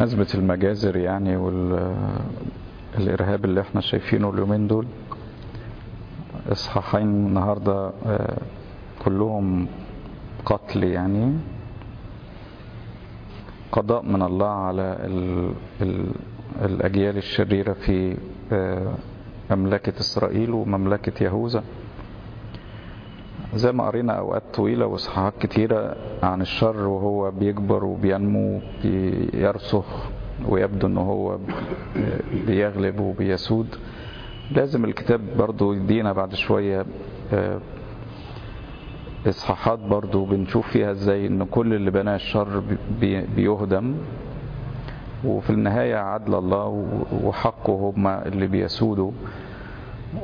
أزمة المجازر يعني والإرهاب اللي إحنا شايفينه اليومين دول. إصحاحين النهاردة آه، كلهم قتل يعني. قضاء من الله على ال ال الأجيال الشريرة في آه، مملكة إسرائيل ومملكة يهوذا. زي ما قرينا أوقات طويلة وإصحاحات كتيرة عن الشر وهو بيكبر وبينمو بيرسخ ويبدو أنه هو بيغلب وبيسود. لازم الكتاب برضو يدينا بعد شوية آه، إصحاحات برضو بنشوف فيها إزاي إن كل اللي بناه الشر بي- بيهدم. وفي النهاية عدل الله وحقه هما اللي بيسودوا.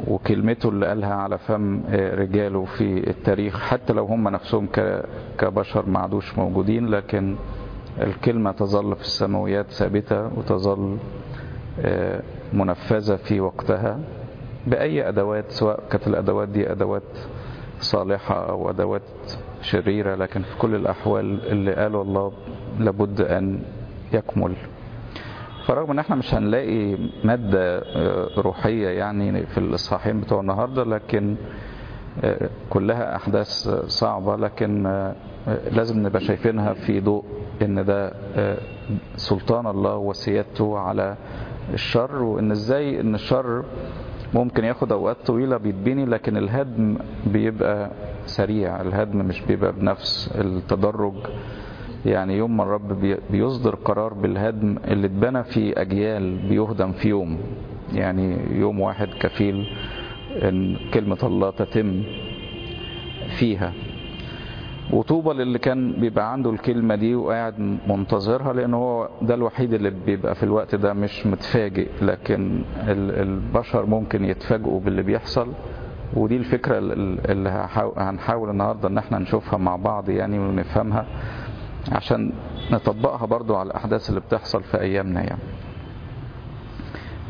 وكلمته اللي قالها على فم آه، رجاله في التاريخ حتى لو هم نفسهم كبشر ما عادوش موجودين لكن الكلمة تظل في السماويات ثابتة وتظل آه، منفذة في وقتها بأي أدوات سواء كانت الأدوات دي أدوات صالحة أو أدوات شريرة لكن في كل الأحوال اللي قاله الله لابد أن يكمل. فرغم إن إحنا مش هنلاقي مادة آه، روحية يعني في الإصحاحين بتوع النهاردة لكن آه، كلها أحداث صعبة لكن آه، لازم نبقى شايفينها في ضوء إن ده سلطان الله وسيادته على الشر وإن إزاي إن الشر ممكن ياخد أوقات طويلة بيتبني لكن الهدم بيبقى سريع الهدم مش بيبقى بنفس التدرج يعني يوم ما الرب بي- بيصدر قرار بالهدم اللي اتبنى في أجيال بيهدم في يوم. يعني يوم واحد كفيل إن كلمة الله تتم فيها. وطوبى للي كان بيبقى عنده الكلمة دي وقاعد منتظرها لأن هو ده الوحيد اللي بيبقى في الوقت ده مش متفاجئ. لكن ال- البشر ممكن يتفاجئوا باللي بيحصل. ودي الفكرة ال- اللي هنحاول النهاردة إن إحنا نشوفها مع بعض يعني ونفهمها. عشان نطبقها برضو على الأحداث اللي بتحصل في أيامنا يعني.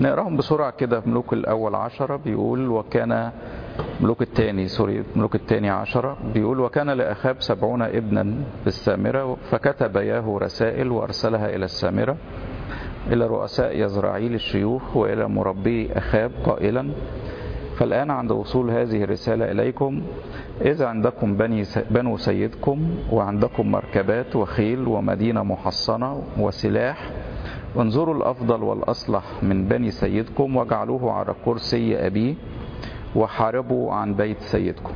نقراهم بسرعة كده في ملوك الأول عشرة بيقول وكان ملوك الثاني سوري ملوك الثاني عشرة بيقول وكان لأخاب سبعون ابنا في السامرة فكتب ياهو رسائل وأرسلها إلى السامرة إلى رؤساء يزرعيل الشيوخ وإلى مربي أخاب قائلا فالآن عند وصول هذه الرسالة إليكم إذا عندكم بني بنو سيدكم وعندكم مركبات وخيل ومدينة محصنة وسلاح انظروا الأفضل والأصلح من بني سيدكم واجعلوه على كرسي أبيه وحاربوا عن بيت سيدكم.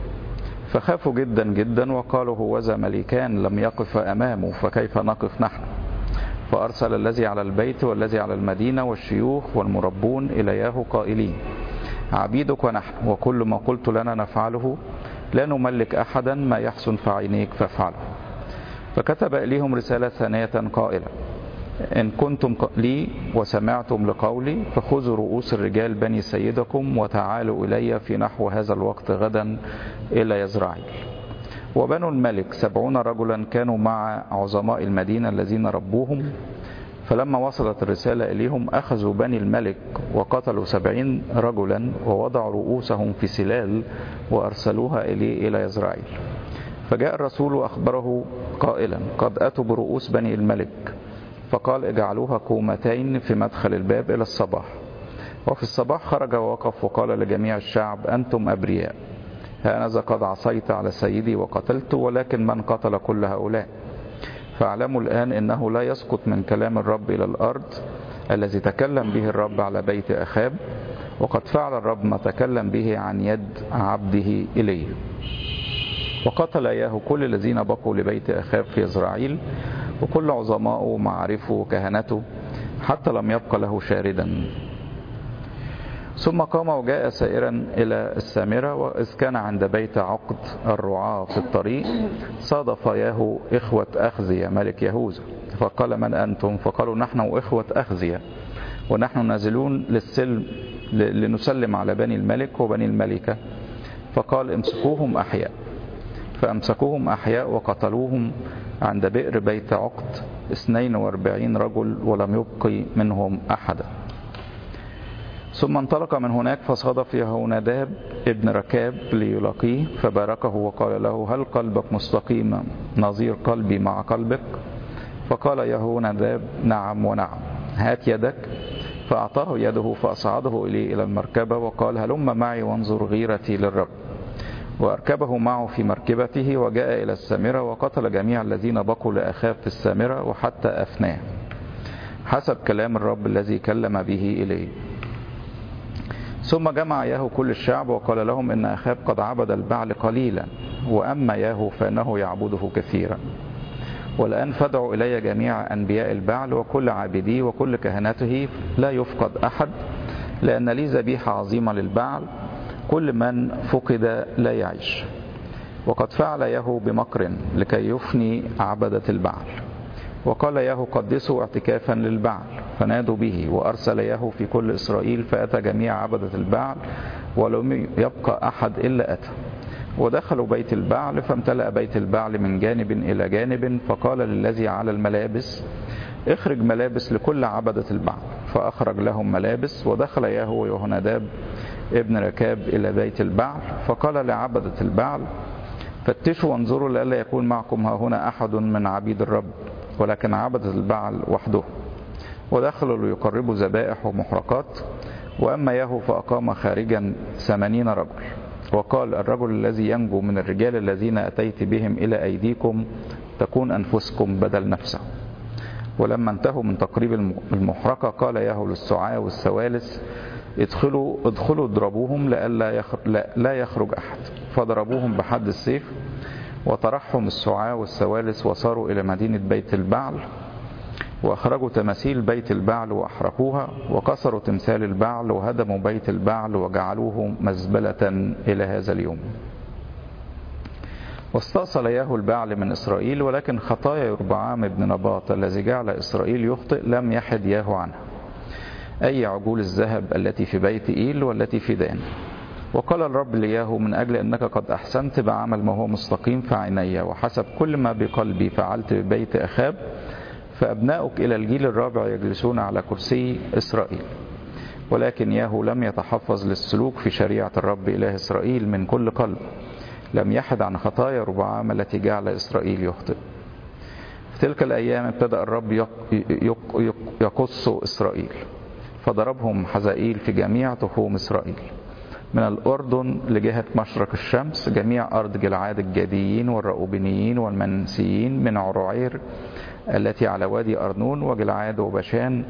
فخافوا جدا جدا وقالوا هوذا ملكان لم يقف أمامه فكيف نقف نحن؟ فأرسل الذي على البيت والذي على المدينة والشيوخ والمربون إليه قائلين عبيدك ونحن وكل ما قلت لنا نفعله لا نملك أحدا ما يحسن في عينيك فافعله. فكتب إليهم رسالة ثانية قائلة إن كنتم لي وسمعتم لقولي فخذوا رؤوس الرجال بني سيدكم وتعالوا إلي في نحو هذا الوقت غدا إلى يزرعيل وبنو الملك سبعون رجلا كانوا مع عظماء المدينة الذين ربوهم. فلما وصلت الرسالة إليهم أخذوا بني الملك وقتلوا سبعين رجلا ووضعوا رؤوسهم في سلال وأرسلوها إليه إلى يزرعيل فجاء الرسول وأخبره قائلا قد أتوا برؤوس بني الملك؟ فقال اجعلوها كومتين في مدخل الباب إلى الصباح. وفي الصباح خرج ووقف وقال لجميع الشعب أنتم أبرياء. هانذا قد عصيت على سيدي وقتلت ولكن من قتل كل هؤلاء؟ فاعلموا الآن إنه لا يسقط من كلام الرب إلى الأرض الذي تكلم به الرب على بيت أخاب وقد فعل الرب ما تكلم به عن يد عبده إليه. وقتل إياه كل الذين بقوا لبيت أخاب في إسرائيل وكل عظماءه ومعارفه وكهنته حتى لم يبق له شاردا. ثم قام وجاء سائرا إلى السامرة وإذ كان عند بيت عقد الرعاة في الطريق صادف ياهو إخوة أخزية ملك يهوذا. فقال من أنتم؟ فقالوا نحن إخوة أخزية ونحن نازلون للسلم لنسلم على بني الملك وبني الملكة. فقال امسكوهم أحياء. فأمسكوهم أحياء وقتلوهم عند بئر بيت عقد 42 رجل ولم يبقي منهم أحدا ثم انطلق من هناك فصادف يهوناداب ابن ركاب ليلاقيه فباركه وقال له هل قلبك مستقيم؟ نظير قلبي مع قلبك. فقال يهوناداب نعم ونعم هات يدك. فأعطاه يده فأصعده إليه إلى المركبة وقال هلم معي وانظر غيرتي للرب. وأركبه معه في مركبته وجاء إلى السامرة وقتل جميع الذين بقوا لأخاب في السامرة وحتى أفناه. حسب كلام الرب الذي كلم به إليه. ثم جمع ياهو كل الشعب وقال لهم إن أخاب قد عبد البعل قليلا وأما ياهو فإنه يعبده كثيرا. والآن فادعوا إلي جميع أنبياء البعل وكل عابديه وكل كهنته لا يفقد أحد لأن لي ذبيحة عظيمة للبعل كل من فقد لا يعيش. وقد فعل يهو بمكر لكي يفني عبدة البعل. وقال يهو قدسوا اعتكافا للبعل. فنادوا به وأرسل يهو في كل إسرائيل فأتى جميع عبدة البعل ولم يبقى أحد إلا أتى. ودخلوا بيت البعل فامتلأ بيت البعل من جانب إلى جانب فقال للذي على الملابس اخرج ملابس لكل عبدة البعل. فأخرج لهم ملابس ودخل ياهو ويهوناداب ابن ركاب إلى بيت البعل فقال لعبدة البعل فتشوا وانظروا لئلا يكون معكم ها هنا أحد من عبيد الرب ولكن عبدة البعل وحده. ودخلوا ليقربوا ذبائح ومحرقات وأما ياهو فأقام خارجا ثمانين رجل. وقال الرجل الذي ينجو من الرجال الذين أتيت بهم إلى أيديكم تكون أنفسكم بدل نفسه. ولما انتهوا من تقريب المحرقة قال ياهو للسعاة والسوالس ادخلوا ادخلوا اضربوهم لئلا لا يخرج أحد. فضربوهم بحد السيف وطرحهم السعاة والسوالس وصاروا إلى مدينة بيت البعل. وأخرجوا تماثيل بيت البعل وأحرقوها وكسروا تمثال البعل وهدموا بيت البعل وجعلوه مزبلة إلى هذا اليوم. واستأصل ياهو البعل من إسرائيل ولكن خطايا يربعام بن نباط الذي جعل إسرائيل يخطئ لم يحد ياهو عنها أي عجول الذهب التي في بيت إيل والتي في دان. وقال الرب لياهو من أجل أنك قد أحسنت بعمل ما هو مستقيم في عيني وحسب كل ما بقلبي فعلت ببيت أخاب فأبناؤك إلى الجيل الرابع يجلسون على كرسي إسرائيل. ولكن ياهو لم يتحفظ للسلوك في شريعة الرب إله إسرائيل من كل قلب. لم يحد عن خطايا ربعام التي جعل إسرائيل يخطئ. في تلك الأيام ابتدأ الرب يقص إسرائيل. فضربهم حزائيل في جميع تخوم إسرائيل. من الأردن لجهة مشرق الشمس جميع أرض جلعاد الجاديين والرؤوبنيين والمنسيين من عروعير التي على وادي أرنون وجلعاد وبشان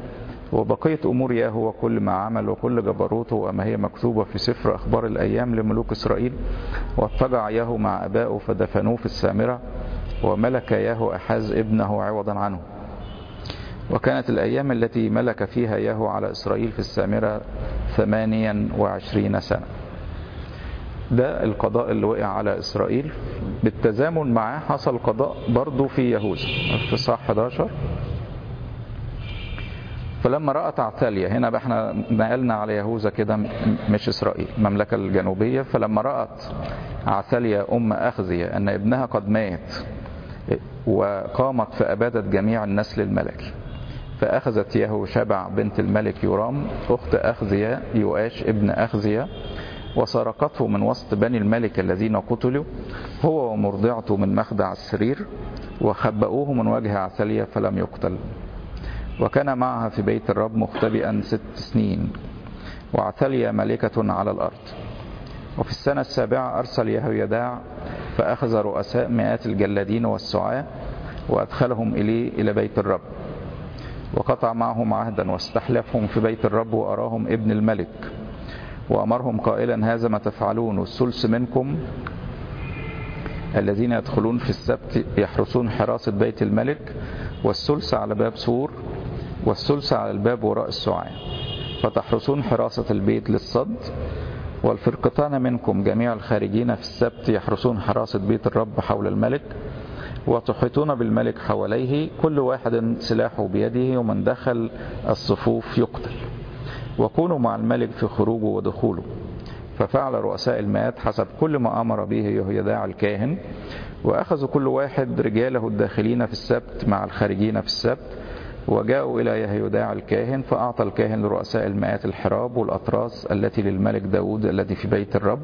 وبقية أمور ياهو وكل ما عمل وكل جبروته وما هي مكتوبة في سفر أخبار الأيام لملوك إسرائيل. واضطجع ياهو مع أبائه فدفنوه في السامرة وملك ياهو أحاز ابنه عوضا عنه. وكانت الأيام التي ملك فيها ياهو على إسرائيل في السامرة ثمانيا وعشرين سنة. ده القضاء اللي وقع على إسرائيل. بالتزامن معاه حصل قضاء برضه في يهوذا في صح 11 فلما رأت عتاليا هنا بقى إحنا نقلنا على يهوذا كده مش إسرائيل المملكة الجنوبية. فلما رأت عتاليا أم أخزية أن ابنها قد مات وقامت فأبادت جميع النسل الملكي فأخذت يهو شبع بنت الملك يورام أخت أخزية يؤاش ابن أخزية وسرقته من وسط بني الملك الذين قتلوا هو ومرضعته من مخدع السرير وخبأوه من وجه عسلية فلم يقتل. وكان معها في بيت الرب مختبئا ست سنين وعتليا ملكة على الأرض. وفي السنة السابعة أرسل يهويداع فأخذ رؤساء مئات الجلادين والسعاة وأدخلهم إليه إلى بيت الرب. وقطع معهم عهدا واستحلفهم في بيت الرب وأراهم ابن الملك. وأمرهم قائلا هذا ما تفعلون والثلث منكم الذين يدخلون في السبت يحرسون حراسة بيت الملك والثلث على باب سور والثلث على الباب وراء السعاة فتحرسون حراسة البيت للصد والفرقتان منكم جميع الخارجين في السبت يحرسون حراسة بيت الرب حول الملك وتحيطون بالملك حواليه كل واحد سلاحه بيده ومن دخل الصفوف يقتل. وكونوا مع الملك في خروجه ودخوله. ففعل رؤساء المئات حسب كل ما أمر به يهيداع الكاهن وأخذوا كل واحد رجاله الداخلين في السبت مع الخارجين في السبت وجاءوا إلى يهيداع الكاهن فأعطى الكاهن لرؤساء المئات الحراب والأطراس التي للملك داود الذي في بيت الرب.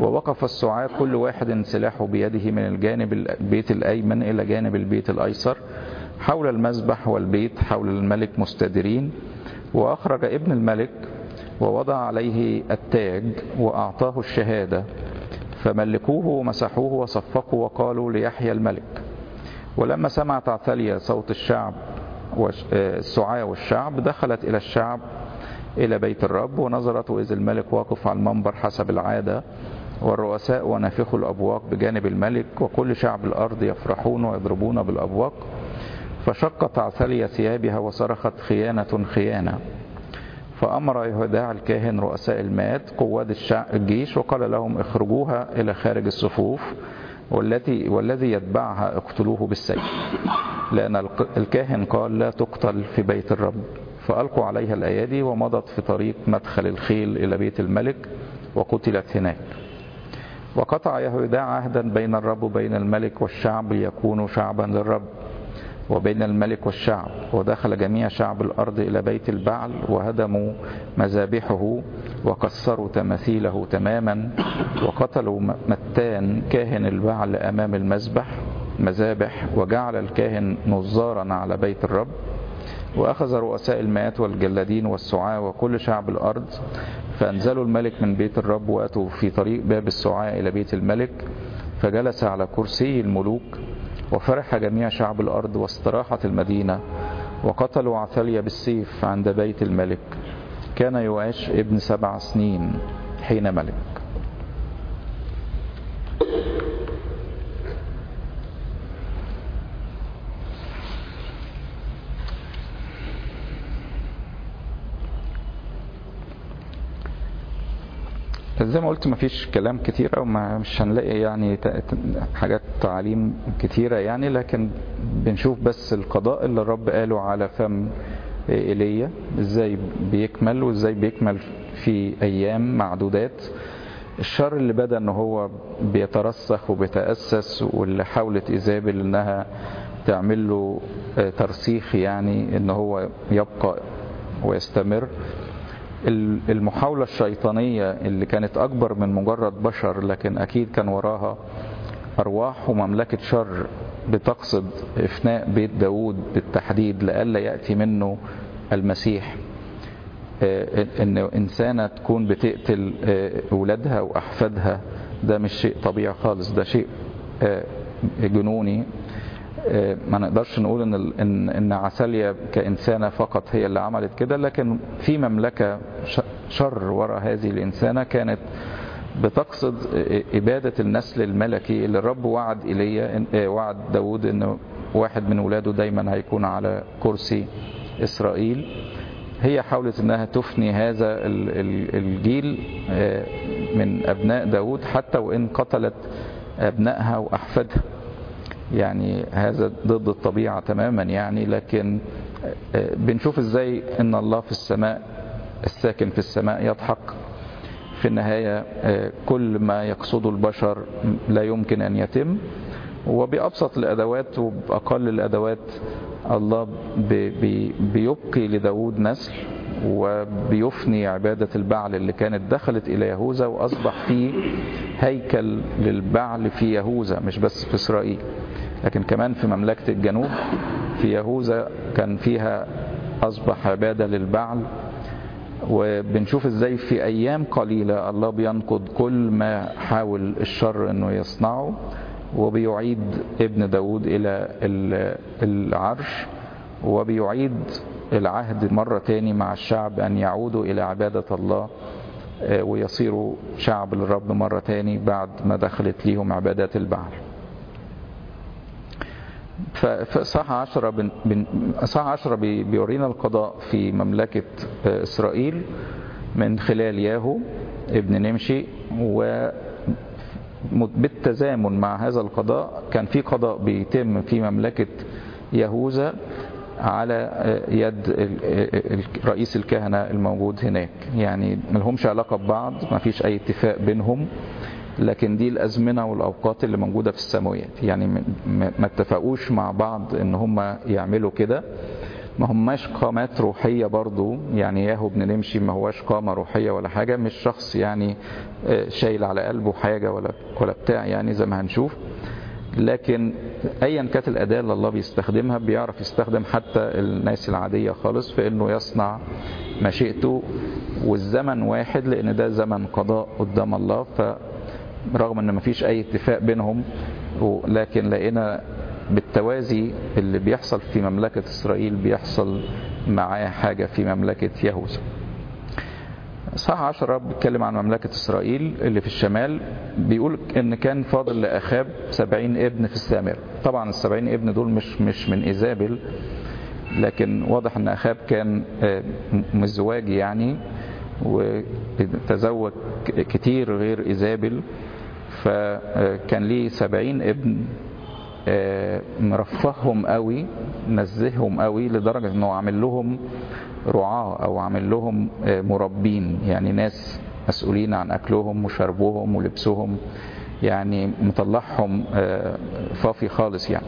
ووقف السعاة كل واحد سلاحه بيده من الجانب البيت الأيمن إلى جانب البيت الأيسر حول المذبح والبيت حول الملك مستديرين وأخرج ابن الملك ووضع عليه التاج وأعطاه الشهادة فملكوه ومسحوه وصفقوا وقالوا ليحيى الملك. ولما سمعت عثاليا صوت الشعب السعاة والشعب دخلت إلى الشعب إلى بيت الرب ونظرت وإذ الملك واقف على المنبر حسب العادة والرؤساء ونافخوا الأبواق بجانب الملك وكل شعب الأرض يفرحون ويضربون بالأبواق فشقت عثاليا ثيابها وصرخت خيانة خيانة. فأمر يهوداع الكاهن رؤساء المات قواد الجيش وقال لهم اخرجوها إلى خارج الصفوف والتي والذي يتبعها اقتلوه بالسيف. لأن الكاهن قال لا تقتل في بيت الرب. فألقوا عليها الأيادي ومضت في طريق مدخل الخيل إلى بيت الملك وقتلت هناك. وقطع يهودا عهدا بين الرب وبين الملك والشعب ليكونوا شعبا للرب. وبين الملك والشعب ودخل جميع شعب الأرض إلى بيت البعل وهدموا مذابحه وكسروا تماثيله تماما وقتلوا متان كاهن البعل أمام المذبح مذابح وجعل الكاهن نظارا على بيت الرب. وأخذ رؤساء المئات والجلادين والسعاة وكل شعب الأرض فأنزلوا الملك من بيت الرب وأتوا في طريق باب السعاة إلى بيت الملك فجلس على كرسي الملوك وفرح جميع شعب الأرض واستراحت المدينة وقتلوا عثاليا بالسيف عند بيت الملك. كان يعيش ابن سبع سنين حين ملك. زي ما قلت مفيش كلام كتير أو مش هنلاقي يعني حاجات تعاليم كتيرة يعني لكن بنشوف بس القضاء اللي الرب قاله على فم إيليا إزاي بيكمل وإزاي بيكمل في أيام معدودات. الشر اللي بدأ إن هو بيترسخ وبيتأسس واللي حاولت إيزابل إنها تعمل له ترسيخ يعني إن هو يبقى ويستمر. المحاولة الشيطانية اللي كانت أكبر من مجرد بشر لكن أكيد كان وراها أرواح ومملكة شر بتقصد إفناء بيت داود بالتحديد لئلا يأتي منه المسيح. إن إنسانة تكون بتقتل أولادها وأحفادها ده مش شيء طبيعي خالص ده شيء جنوني. ما نقدرش نقول إن ان عساليا كإنسانة فقط هي اللي عملت كده لكن في مملكة شر وراء هذه الإنسانة كانت بتقصد إبادة النسل الملكي اللي الرب وعد ايليا وعد داود إن واحد من ولاده دايما هيكون على كرسي إسرائيل. هي حاولت إنها تفني هذا الجيل من أبناء داود حتى وإن قتلت أبنائها وأحفادها. يعني هذا ضد الطبيعة تماما يعني لكن بنشوف إزاي إن الله في السماء الساكن في السماء يضحك. في النهاية كل ما يقصده البشر لا يمكن أن يتم. وبأبسط الأدوات وبأقل الأدوات الله بي بيبقي لداود نسل وبيفني عبادة البعل اللي كانت دخلت إلى يهوذا وأصبح فيه هيكل للبعل في يهوذا مش بس في إسرائيل. لكن كمان في مملكة الجنوب في يهوذا كان فيها أصبح عبادة للبعل. وبنشوف إزاي في أيام قليلة الله بينقض كل ما حاول الشر إنه يصنعه وبيعيد ابن داود إلى العرش وبيعيد العهد مرة تاني مع الشعب أن يعودوا إلى عبادة الله ويصيروا شعب للرب مرة تاني بعد ما دخلت ليهم عبادات البعل. فصح عشرة بن صح عشرة بيورينا القضاء في مملكة إسرائيل من خلال ياهو ابن نمشي و بالتزامن مع هذا القضاء كان في قضاء بيتم في مملكة يهوذا على يد رئيس الكهنة الموجود هناك. يعني ملهمش علاقة ببعض ما فيش أي اتفاق بينهم. لكن دي الأزمنة والأوقات اللي موجودة في السماويات يعني ما اتفقوش مع بعض إن هم يعملوا كده. ما هماش قامات روحية برضو. يعني ياهو بن نمشي ما هواش قامة روحية ولا حاجة. مش شخص يعني شايل على قلبه حاجة ولا ولا بتاع يعني زي ما هنشوف. لكن ايا كانت الأداة اللي الله بيستخدمها بيعرف يستخدم حتى الناس العادية خالص في إنه يصنع مشيئته. والزمن واحد لأن ده زمن قضاء قدام الله. فرغم ان مفيش اي اتفاق بينهم لكن لقينا بالتوازي اللي بيحصل في مملكة إسرائيل بيحصل معاه حاجة في مملكة يهوذا. صح عشرة بيتكلم عن مملكة إسرائيل اللي في الشمال بيقول إن كان فاضل لأخاب سبعين ابن في السامرة طبعا السبعين ابن دول مش مش من إيزابل لكن واضح إن أخاب كان مزواج يعني وتزوج كتير غير إيزابل. فكان ليه سبعين ابن مرفههم قوي نزههم قوي لدرجة إنه عامل لهم رعاة أو عامل لهم مربين يعني ناس مسؤولين عن أكلهم وشربهم ولبسهم يعني مطلعهم فافي خالص يعني.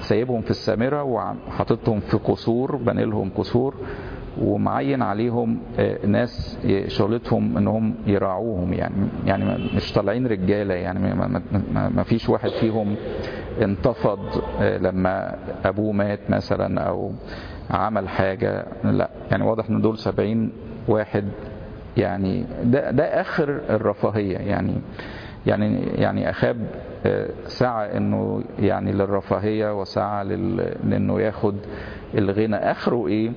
سايبهم في السامرة وحاططهم في قصور بني لهم قصور ومعين عليهم ناس شغلتهم إنهم يراعوهم يعني يعني مش طالعين رجالة يعني ما فيش واحد فيهم انتفض لما أبوه مات مثلا أو عمل حاجة لا يعني واضح إن دول سبعين واحد يعني ده ده آخر الرفاهية يعني يعني يعني أخاب سعى إنه يعني للرفاهية وسعى لإنه ياخد الغنى. آخره إيه؟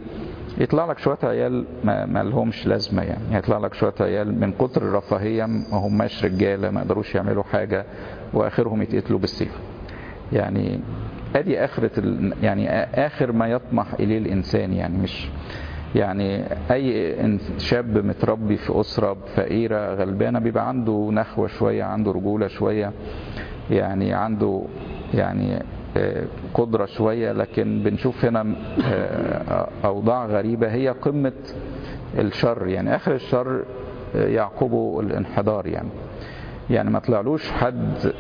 يطلع لك شوية عيال ما, لهمش لازمة يعني. يطلع لك شوية عيال من كتر الرفاهية ما هماش رجالة ما يقدروش يعملوا حاجة وآخرهم يتقتلوا بالسيف. يعني آدي آخرة ال... يعني آخر ما يطمح إليه الإنسان يعني. مش يعني أي شاب متربي في أسرة فقيرة غلبانة بيبقى عنده نخوة شوية عنده رجولة شوية يعني عنده يعني قدرة شوية لكن بنشوف هنا أوضاع غريبة. هي قمة الشر يعني آخر الشر يعقبه الانحدار يعني. يعني ما طلعلوش حد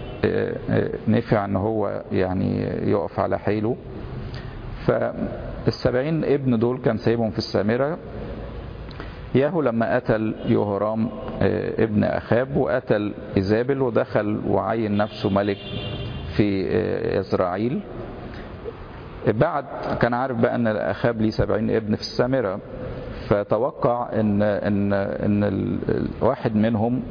نفع إن هو يعني يقف على حيله. فالسبعين ابن دول كان سايبهم في السامرة. ياهو لما قتل يهرام ابن أخاب وقتل إيزابل ودخل وعين نفسه ملك في إسرائيل. بعد كان عارف بقى أن اخاب ليه 70 ابن في السامرة فتوقع إن إن إن واحد منهم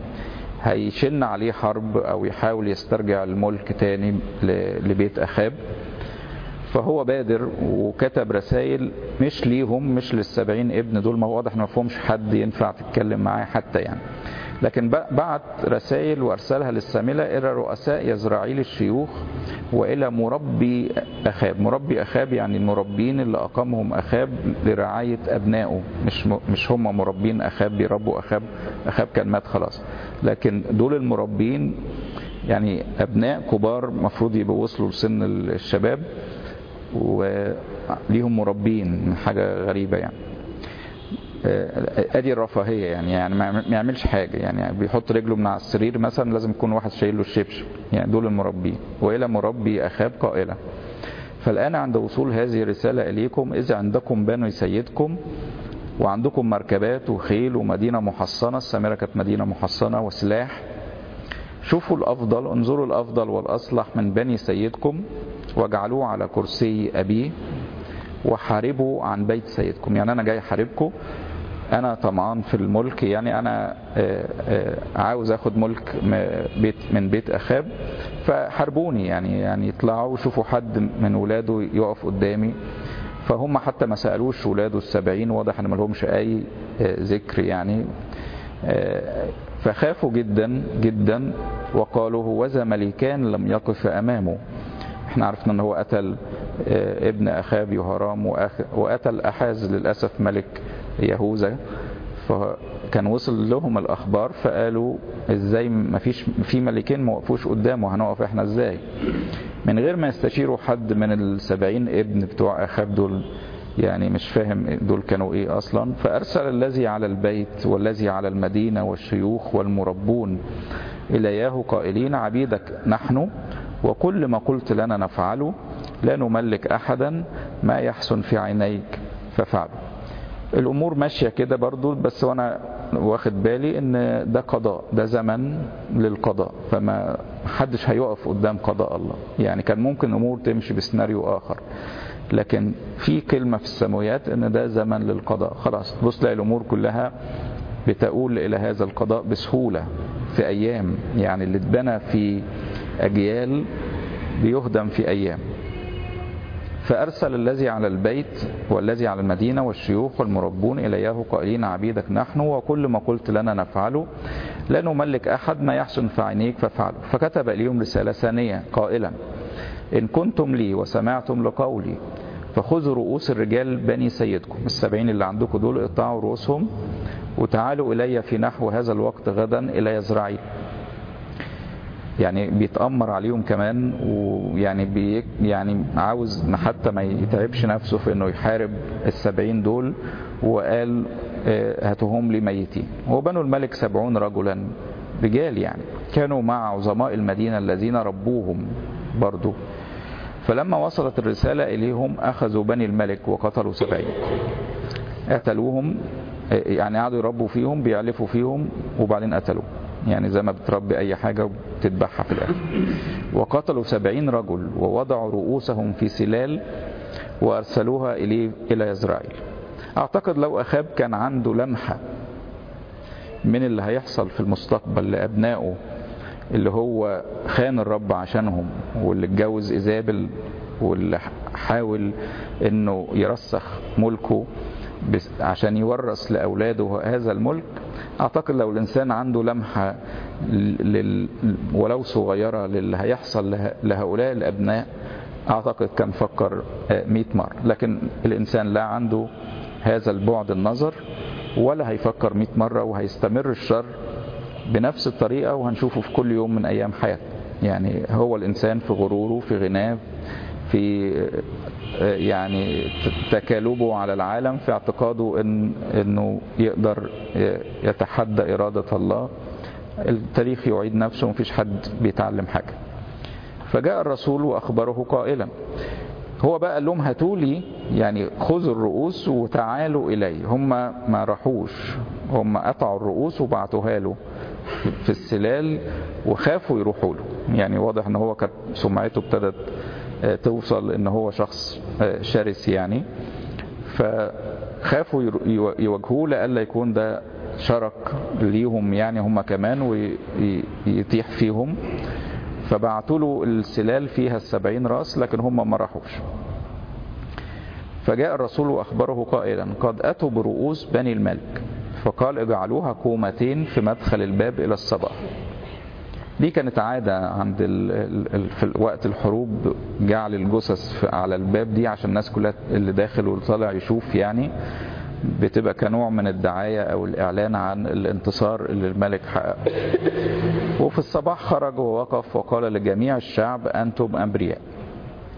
هيشن عليه حرب أو يحاول يسترجع الملك تاني لبيت أخاب. فهو بادر وكتب رسائل مش ليهم مش للسبعين ابن دول ما هو واضح ما فيهمش حد ينفع تتكلم معاه حتى يعني. لكن بعت رسائل وارسلها للساملة إلى رؤساء يزرعيل الشيوخ وإلى مربي أخاب. مربي أخاب يعني المربين اللي أقامهم أخاب لرعاية أبنائه. مش مش هم مربين أخاب بيربوا أخاب. أخاب كان مات خلاص. لكن دول المربين يعني أبناء كبار مفروض يبقوا وصلوا لسن الشباب وليهم مربين حاجة غريبة يعني. أدي الرفاهية يعني يعني ما يعملش حاجة يعني بيحط رجله من على السرير مثلا لازم يكون واحد شايل له الشبشب يعني دول المربين وإلى مربي أخاب قائلا فالآن عند وصول هذه الرسالة إليكم اذا عندكم بني سيدكم وعندكم مركبات وخيل ومدينة محصنة السامرة كانت مدينة محصنة وسلاح. شوفوا الأفضل انظروا الأفضل والأصلح من بني سيدكم واجعلوه على كرسي أبيه وحاربوا عن بيت سيدكم. يعني أنا جاي أحاربكم أنا طمعان في الملك يعني أنا عاوز آخد ملك من بيت أخاب فحاربوني يعني يعني يطلعوا وشوفوا حد من ولاده يقف قدامي. فهم حتى ما سألوش ولاده السبعين واضح إن ما لهمش أي ذكر يعني. فخافوا جدا جدا وقالوا هوذا ملكان لم يقف أمامه. إحنا عرفنا إن هو قتل ابن أخاب يهرام وقتل أحاز للأسف ملك يهوذا فكان وصل لهم الأخبار فقالوا إزاي ما فيش في ملكين ما وقفوش قدامه هنقف إحنا إزاي؟ من غير ما يستشيروا حد من السبعين ابن بتوع اخاب دول يعني مش فاهم دول كانوا إيه أصلا. فأرسل الذي على البيت والذي على المدينة والشيوخ والمربون الياه قائلين عبيدك نحن وكل ما قلت لنا نفعله لا نملك احدا ما يحسن في عينيك ففعله. الأمور ماشية كده برضو بس وأنا واخد بالي إن ده قضاء ده زمن للقضاء فما محدش هيقف قدام قضاء الله. يعني كان ممكن أمور تمشي بسيناريو آخر لكن في كلمة في السماويات إن ده زمن للقضاء. خلاص تبص تلاقي الأمور كلها بتؤول إلى هذا القضاء بسهولة في أيام. يعني اللي اتبنى في أجيال بيهدم في أيام. فأرسل الذي على البيت والذي على المدينة والشيوخ والمربون إليه قائلين عبيدك نحن وكل ما قلت لنا نفعله لا نملك أحد ما يحسن في عينيك فافعله. فكتب إليهم رسالة ثانية قائلا إن كنتم لي وسمعتم لقولي فخذوا رؤوس الرجال بني سيدكم السبعين اللي عندكم دول اقطعوا رؤوسهم وتعالوا إلي في نحو هذا الوقت غدا إلى يزرعيل يعني بيتأمر عليهم كمان ويعني بي يعني عاوز حتى ما يتعبش نفسه في إنه يحارب السبعين دول. وقال هاتهم لي ميتين. وبنو الملك سبعون رجلا رجال يعني. كانوا مع عظماء المدينة الذين ربوهم برضو. فلما وصلت الرسالة إليهم أخذوا بني الملك وقتلوا سبعين. قتلوهم يعني قعدوا يربوا فيهم بيعلفوا فيهم وبعدين قتلوا يعني زي ما بتربي أي حاجة وبتذبحها في الآخر. وقتلوا سبعين رجل ووضعوا رؤوسهم في سلال وأرسلوها إليه إلى يزرائيل أعتقد لو أخاب كان عنده لمحة من اللي هيحصل في المستقبل لأبنائه اللي هو خان الرب عشانهم واللي اتجوز إيزابل واللي حاول إنه يرسخ ملكه عشان يورث لأولاده هذا الملك أعتقد لو الإنسان عنده لمحة لل... ولو صغيرة للي هيحصل لهؤلاء الأبناء أعتقد كان فكر 100 مرة. لكن الإنسان لا عنده هذا البعد النظر ولا هيفكر 100 مرة وهيستمر الشر بنفس الطريقة وهنشوفه في كل يوم من أيام حياته. يعني هو الإنسان في غروره في غناه في يعني تكالبه على العالم في اعتقاده إن إنه يقدر يتحدى إرادة الله. التاريخ يعيد نفسه ومفيش حد بيتعلم حاجة. فجاء الرسول وأخبره قائلا. هو بقى قال لهم هاتوا لي يعني خذوا الرؤوس وتعالوا إلي. هم ما راحوش. هم قطعوا الرؤوس وبعتوها له في السلال وخافوا يروحوا له. يعني واضح إن هو كانت سمعته ابتدت توصل إن هو شخص شرس يعني. فخافوا يواجهوه لألا يكون ده شرك ليهم يعني هم كمان ويتيح فيهم. فبعتوا له السلال فيها السبعين راس لكن هم ما راحوش. فجاء الرسول وأخبره قائلا قد أتوا برؤوس بني الملك؟ فقال اجعلوها كومتين في مدخل الباب إلى الصباح. دي كانت عادة عند ال ال في وقت الحروب جعل الجثث على الباب دي عشان الناس كلها اللي داخل واللي طالع يشوف يعني بتبقى كنوع من الدعاية أو الإعلان عن الانتصار اللي الملك حققه. وفي الصباح خرج ووقف وقال لجميع الشعب أنتم أبرياء.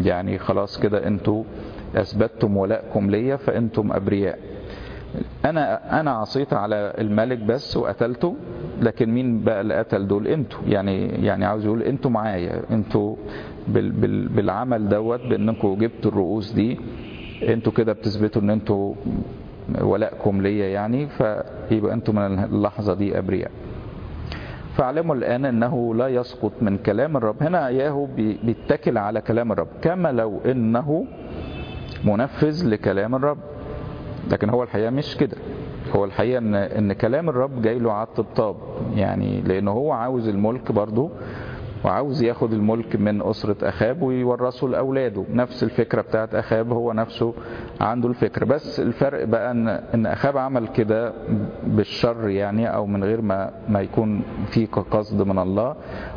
يعني خلاص كده أنتم أثبتتم ولائكم ليا فأنتم أبرياء. أنا أنا عصيت على الملك بس وقتلته لكن مين بقى اللي قتل دول؟ أنتوا. يعني يعني عاوز يقول أنتوا معايا أنتوا بال بال بالعمل دوت بانكم جبتوا الرؤوس دي أنتوا كده بتثبتوا إن أنتوا ولائكم ليا يعني فيبقى أنتوا من اللحظة دي أبرياء. فاعلموا الآن إنه لا يسقط من كلام الرب. هنا ياهو بيتكل على كلام الرب. كما لو إنه منفذ لكلام الرب. لكن هو الحقيقة مش كده. هو الحقيقة ان إن كلام الرب جاي له على الطبطاب يعني لأنه هو عاوز الملك برضه وعاوز ياخد الملك من أسرة أخاب ويورثه لأولاده. نفس الفكرة بتاعت أخاب هو نفسه عنده الفكرة. بس الفرق بقى أن, إن أخاب عمل كده بالشر يعني أو من غير ما, ما يكون في قصد من الله.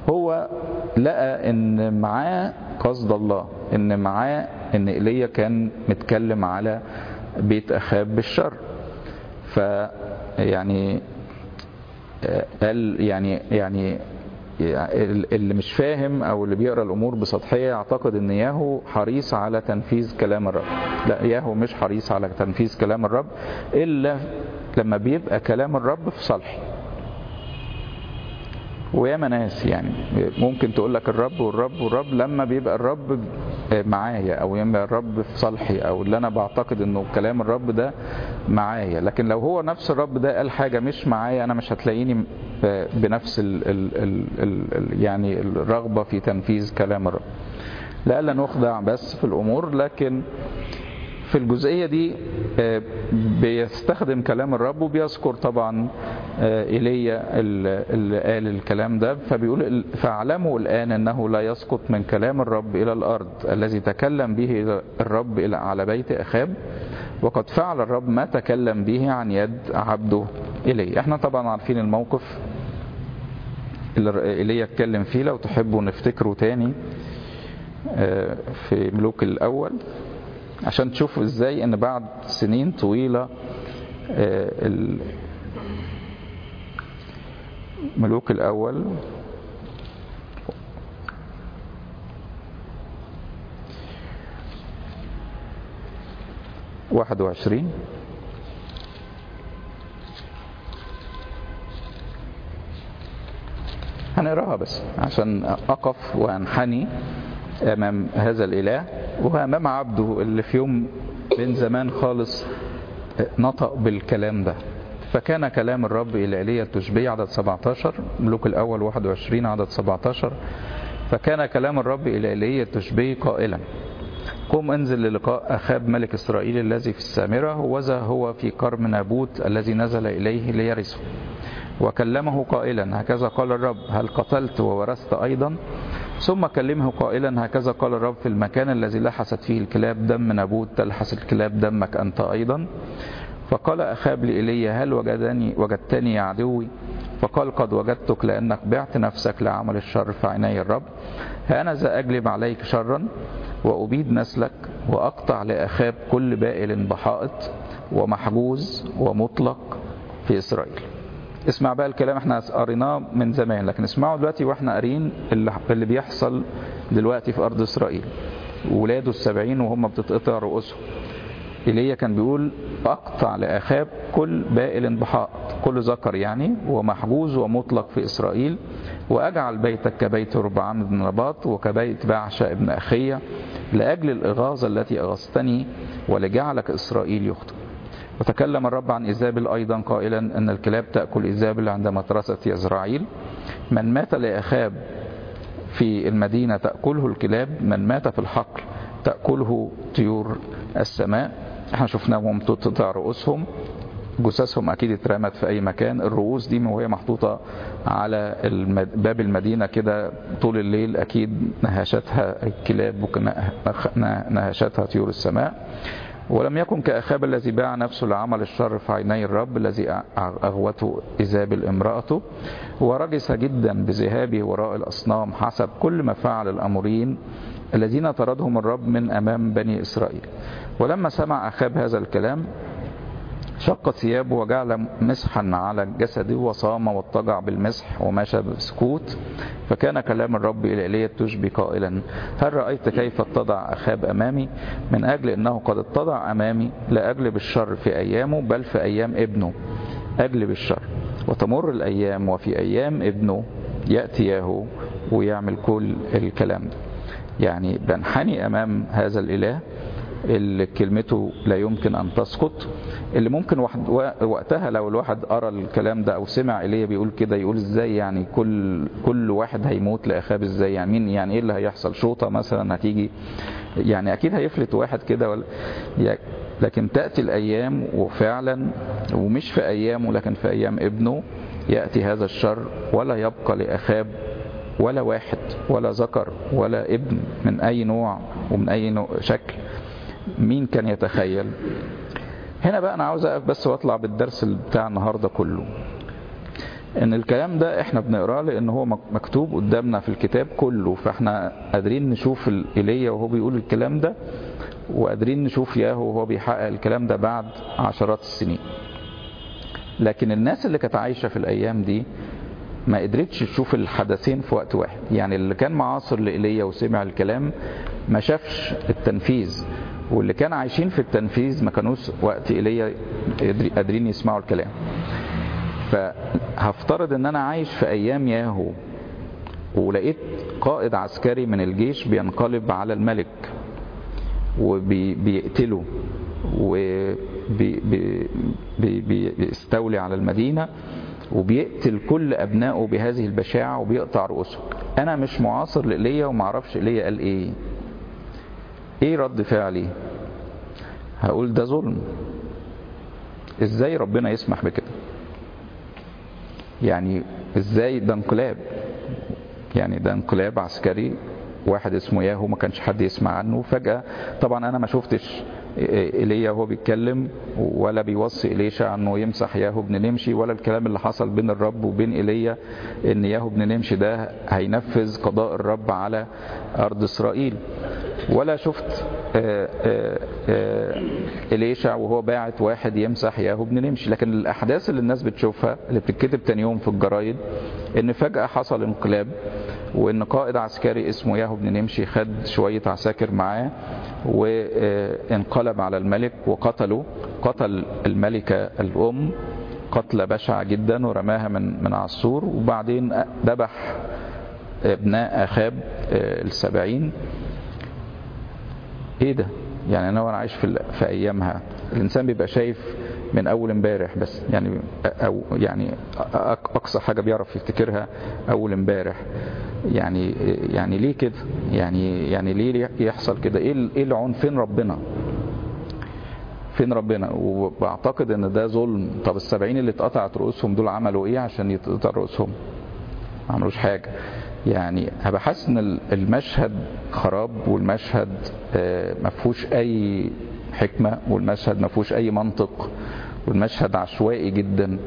هو لقى أن معاه قصد الله. أن معاه أن إيليا كان متكلم على بيت أخاب بالشر. فيعني قال يعني يعني اللي مش فاهم أو اللي بيقرأ الأمور بسطحية يعتقد إن ياهو حريص على تنفيذ كلام الرب. لا ياهو مش حريص على تنفيذ كلام الرب إلا لما بيبقى كلام الرب في صالحي وياما ناس يعني. ممكن تقول لك الرب والرب والرب لما بيبقى الرب معايا أو يبقى الرب في صالحي أو اللي أنا بعتقد إنه كلام الرب ده معايا. لكن لو هو نفس الرب ده قال حاجة مش معايا أنا مش هتلاقيني بنفس ال ال ال ال يعني الرغبة في تنفيذ كلام الرب. لألا نخدع بس في الأمور لكن في الجزئية دي بيستخدم كلام الرب وبيذكر طبعا إيليا اللي قال الكلام ده. فبيقول فاعلموا الآن أنه لا يسقط من كلام الرب إلى الأرض الذي تكلم به الرب إلى على بيت أخاب. وقد فعل الرب ما تكلم به عن يد عبده إلي إحنا طبعا عارفين الموقف اللي إيليا اتكلم فيه. لو تحبوا نفتكره تاني في ملوك الأول. عشان تشوفوا إزاي ان بعد سنين طويلة الملوك الأول واحد وعشرين هنقراها بس عشان أقف وأنحني. أمام هذا الإله وامام عبده اللي في يوم من زمان خالص نطق بالكلام ده. فكان كلام الرب إلى ايليا التشبي عدد 17 ملوك الأول 21 عدد 17 فكان كلام الرب إلى ايليا التشبي قائلا قم انزل للقاء أخاب ملك إسرائيل الذي في السامرة وذا هو في كرم نابوت الذي نزل إليه ليرثه. وكلمه قائلا هكذا قال الرب هل قتلت وورثت أيضا؟ ثم كلمه قائلا هكذا قال الرب في المكان الذي لحست فيه الكلاب دم نابوت تلحس الكلاب دمك أنت أيضا. فقال أخاب لإيليا هل وجدني وجدتني يا عدوي؟ فقال قد وجدتك لأنك بعت نفسك لعمل الشر في عيني الرب. أنا ذا أجلب عليك شرا وأبيد نسلك وأقطع لأخاب كل بائل بحائط ومحجوز ومطلق في إسرائيل. اسمع بقى الكلام إحنا قريناه من زمان لكن اسمعوا دلوقتي وإحنا قاريين اللي, بيحصل دلوقتي في أرض إسرائيل. ولاده السبعين وهم بتتقطع رؤوسهم. إيليا كان بيقول أقطع لآخاب كل بائل بحائط كل ذكر يعني ومحجوز ومطلق في إسرائيل وأجعل بيتك كبيت ربعام بن نباط وكبيت بعشة ابن اخيه لأجل الإغاظة التي اغظتني ولجعلك إسرائيل يخطئ. وتكلم الرب عن إيزابل أيضا قائلا أن الكلاب تأكل إيزابل عندما ترست يزرعيل من مات لأخاب في المدينة تأكله الكلاب من مات في الحقل تأكله طيور السماء. إحنا شفناهم تقطع رؤوسهم. جثثهم أكيد اترمت في أي مكان. الرؤوس دي وهي محطوطة على باب المدينة كده طول الليل. أكيد نهشتها الكلاب ونهشتها طيور السماء. ولم يكن كأخاب الذي باع نفسه لعمل الشر في عيني الرب الذي أغوته إيزابل امرأته ورجس جدا بذهابه وراء الأصنام حسب كل ما فعل الأمورين الذين طردهم الرب من أمام بني إسرائيل. ولما سمع أخاب هذا الكلام شق ثيابه وجعل مسحا على جسده وصام واضطجع بالمسح ومشى بسكوت فكان كلام الرب إلى إيليا التشبي قائلا هل رأيت كيف اتضع أخاب أمامي؟ من أجل أنه قد اتضع أمامي لا أجلب الشر في أيامه بل في أيام ابنه. أجلب الشر وتمر الأيام وفي أيام ابنه يأتي ياهو ويعمل كل الكلام ده. يعني بنحني أمام هذا الإله اللي كلمته لا يمكن أن تسقط. اللي ممكن واحد وقتها لو الواحد قرأ الكلام ده أو سمع ايليا بيقول كده يقول إزاي يعني كل كل واحد هيموت لأخاب إزاي؟ يعني مين يعني إيه اللي هيحصل؟ شوطة مثلا هتيجي؟ يعني أكيد هيفلت واحد كده ولا لكن تأتي الأيام وفعلا ومش في أيامه لكن في أيام ابنه يأتي هذا الشر ولا يبقى لأخاب ولا واحد ولا ذكر ولا ابن من أي نوع ومن أي نوع شكل. مين كان يتخيل؟ هنا بقى أنا عاوز أقف بس وأطلع بالدرس بتاع النهارده كله. إن الكلام ده إحنا بنقرأه لأن هو مكتوب قدامنا في الكتاب كله فإحنا قادرين نشوف إيليا وهو بيقول الكلام ده وقادرين نشوف ياهو وهو بيحقق الكلام ده بعد عشرات السنين. لكن الناس اللي كانت عايشة في الأيام دي ما قدرتش تشوف الحدثين في وقت واحد. يعني اللي كان معاصر لإيليا وسمع الكلام ما شافش التنفيذ. واللي كان عايشين في التنفيذ ما كانوش وقت ايليا قادرين يسمعوا الكلام. فهفترض إن أنا عايش في أيام ياهو ولقيت قائد عسكري من الجيش بينقلب على الملك وبيقتله وبيستولي على المدينة وبيقتل كل أبنائه بهذه البشاعة وبيقطع رؤوسهم. أنا مش معاصر لإيليا ومعرفش إيليا قال إيه. إيه رد فعلي هقول ده ظلم. إزاي ربنا يسمح بكده؟ يعني إزاي ده انقلاب؟ يعني ده انقلاب عسكري واحد اسمه ياهو ما كانش حد يسمع عنه فجأة طبعا أنا ما شفتش إيليا وهو بيتكلم ولا بيوصي إليشا إنه يمسح ياهو بن نمشي ولا الكلام اللي حصل بين الرب وبين إيليا إن ياهو بن نمشي ده هينفذ قضاء الرب على أرض إسرائيل. ولا شفت إليشع وهو باعت واحد يمسح ياهو بن نمشي لكن الأحداث اللي الناس بتشوفها اللي بتتكتب تاني يوم في الجرايد إن فجأة حصل انقلاب وإن قائد عسكري اسمه ياهو بن نمشي خد شوية عساكر معاه وانقلب على الملك وقتله. قتل الملكة الأم قتلة بشعة جدا ورماها من من على وبعدين ذبح ابناء أخاب السبعين. إيه ده؟ يعني أنا وأنا عايش في, في ايامها الانسان بيبقى شايف من اول امبارح بس يعني أو يعني اقصى حاجة بيعرف يفتكرها اول امبارح. يعني يعني ليه كده؟ يعني يعني ليه يحصل كده؟ إيه إيه العنف فين ربنا؟ فين ربنا؟ وبعتقد ان ده ظلم. طب السبعين اللي اتقطعت رؤوسهم دول عملوا إيه عشان يتقطع رؤوسهم؟ ما عملوش حاجة. يعني هبقى حاسس ان المشهد خراب والمشهد ما فيهوش أي حكمة والمشهد ما فيهوش أي منطق والمشهد عشوائي جدا.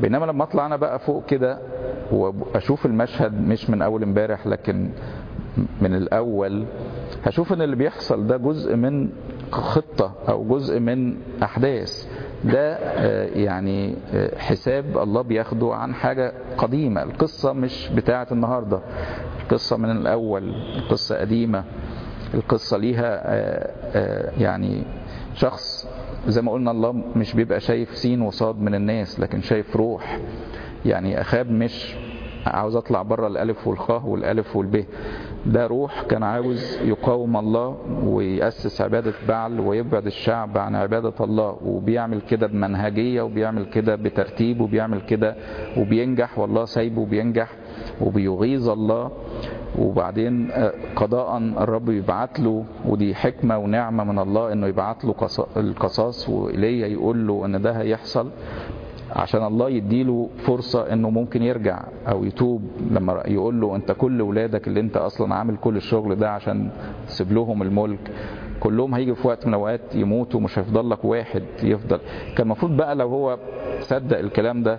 بينما لما أطلع أنا بقى فوق كده وأشوف المشهد مش من أول امبارح لكن من الأول هشوف إن اللي بيحصل ده جزء من خطة أو جزء من أحداث. ده يعني حساب الله بياخده عن حاجة قديمة. القصة مش بتاعة النهاردة. القصة من الأول. القصة قديمة. القصة ليها يعني شخص زي ما قلنا الله مش بيبقى شايف سين وصاد من الناس لكن شايف روح. يعني أخاب مش عاوز اطلع بره الالف والخاء والالف والب. ده روح كان عاوز يقاوم الله ويأسس عبادة بعل ويبعد الشعب عن عبادة الله وبيعمل كده بمنهجية وبيعمل كده بترتيب وبيعمل كده وبينجح والله سايبه وبينجح وبيغيظ الله. وبعدين قضاء الرب يبعت له ودي حكمة ونعمة من الله إنه يبعت له القصاص وإليه يقول له إن ده هيحصل. عشان الله يديله فرصة إنه ممكن يرجع أو يتوب. لما يقول له أنت كل ولادك اللي أنت أصلا عامل كل الشغل ده عشان تسيب لهم الملك كلهم هيجي في وقت من الأوقات يموتوا مش هيفضل لك واحد يفضل. كان المفروض بقى لو هو صدق الكلام ده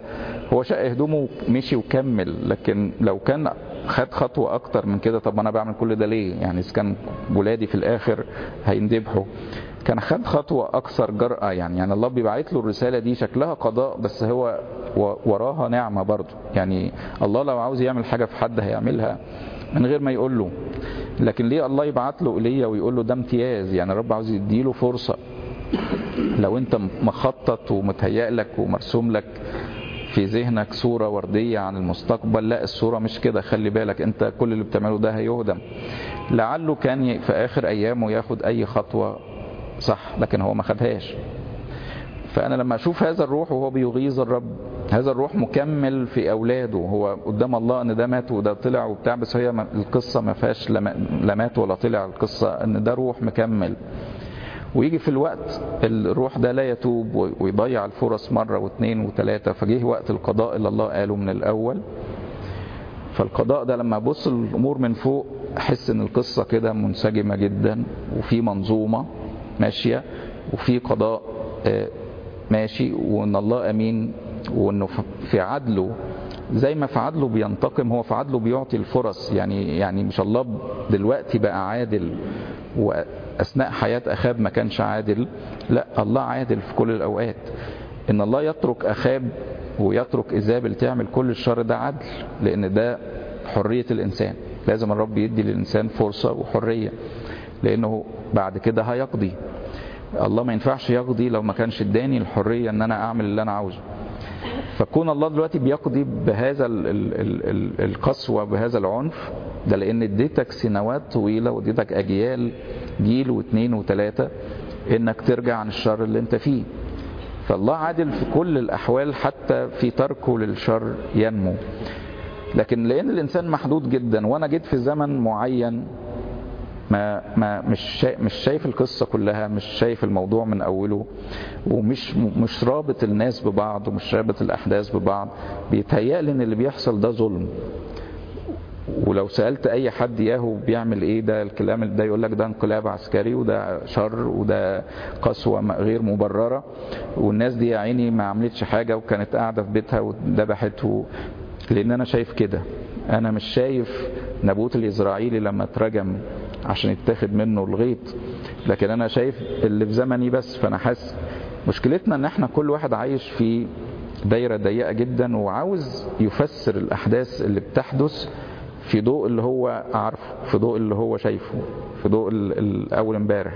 هو شق هدومه مشي وكمل. لكن لو كان خد خطوة أكتر من كده. طب أنا بعمل كل ده ليه؟ يعني إذا كان ولادي في الآخر هيندبحوا. كان خد خطوة أكثر جرأة يعني. يعني الله بيبعت له الرسالة دي شكلها قضاء بس هو وراها نعمة برضه. يعني الله لو عاوز يعمل حاجة في حد هيعملها من غير ما يقول له. لكن ليه الله يبعت له إيليا ويقول له ده امتياز؟ يعني الرب عاوز يديله فرصة. لو أنت مخطط ومتهيأ لك ومرسوم لك في ذهنك صورة وردية عن المستقبل؟ لا الصورة مش كده. خلي بالك انت كل اللي بتعمله ده هيهدم. لعله كان في آخر أيامه ياخد أي خطوة صح لكن هو ما خدهاش. فأنا لما أشوف هذا الروح وهو بيغيظ الرب هذا الروح مكمل في أولاده. هو قدام الله أن ده مات وده طلع وبتاع بس هي القصة ما فيهاش لا مات ولا طلع. القصة أن ده روح مكمل. ويجي في الوقت الروح ده لا يتوب ويضيع الفرص مرة واثنين وثلاثة فجه وقت القضاء اللي الله قاله من الأول. فالقضاء ده لما أبص الأمور من فوق أحس إن القصة كده منسجمة جدا وفي منظومة ماشية وفي قضاء ماشي وإن الله أمين وإنه في عدله زي ما في عدله بينتقم هو في عدله بيعطي الفرص. يعني يعني مش الله دلوقتي بقى عادل وأثناء حياة أخاب ما كانش عادل. لا الله عادل في كل الأوقات. إن الله يترك أخاب ويترك إيزابل تعمل كل الشر ده عدل لأن ده حرية الإنسان. لازم الرب يدي للإنسان فرصة وحرية لأنه بعد كده هيقضي. الله ما ينفعش يقضي لو ما كانش اداني الحرية إن أنا أعمل اللي أنا عاوزه. فكون الله دلوقتي بيقضي بهذا ال ال ال ال القسوة بهذا العنف ده لأن اديتك سنوات طويلة واديتك أجيال جيل واثنين وثلاثة إنك ترجع عن الشر اللي أنت فيه. فالله عادل في كل الأحوال حتى في تركه للشر ينمو. لكن لأن الإنسان محدود جدا وأنا جيت في زمن معين ما ما مش شايف مش شايف القصة كلها مش شايف الموضوع من أوله ومش مش رابط الناس ببعض ومش رابط الأحداث ببعض. بيتهيألي إن اللي بيحصل ده ظلم. ولو سألت أي حد ياهو بيعمل إيه؟ ده الكلام ده يقول لك ده انقلاب عسكري وده شر وده قسوة غير مبررة. والناس دي يا عيني ما عملتش حاجة وكانت قاعدة في بيتها وذبحت. لأن أنا شايف كده. أنا مش شايف نبوت الإسرائيلي لما اترجم عشان يتاخد منه الغيط. لكن أنا شايف اللي في زمني بس فأنا حاسس مشكلتنا إن إحنا كل واحد عايش في دايرة ضيقة جدا وعاوز يفسر الأحداث اللي بتحدث في ضوء اللي هو عارفه في ضوء اللي هو شايفه في ضوء الأول امبارح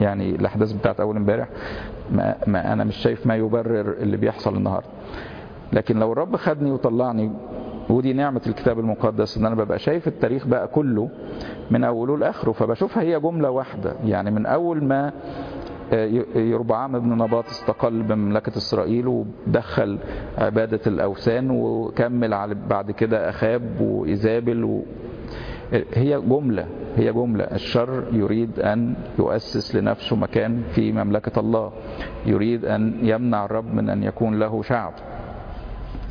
يعني الأحداث بتاعت أول امبارح. ما, ما أنا مش شايف ما يبرر اللي بيحصل النهارده. لكن لو الرب خدني وطلعني ودي نعمة الكتاب المقدس إن أنا ببقى شايف التاريخ بقى كله من أوله لآخره فبشوفها هي جملة واحدة. يعني من أول ما يربعام بن نباط استقل بمملكة إسرائيل ودخل عبادة الأوثان وكمل على بعد كده أخاب وإيزابل و... هي جملة هي جملة. الشر يريد أن يؤسس لنفسه مكان في مملكة الله يريد أن يمنع الرب من أن يكون له شعب.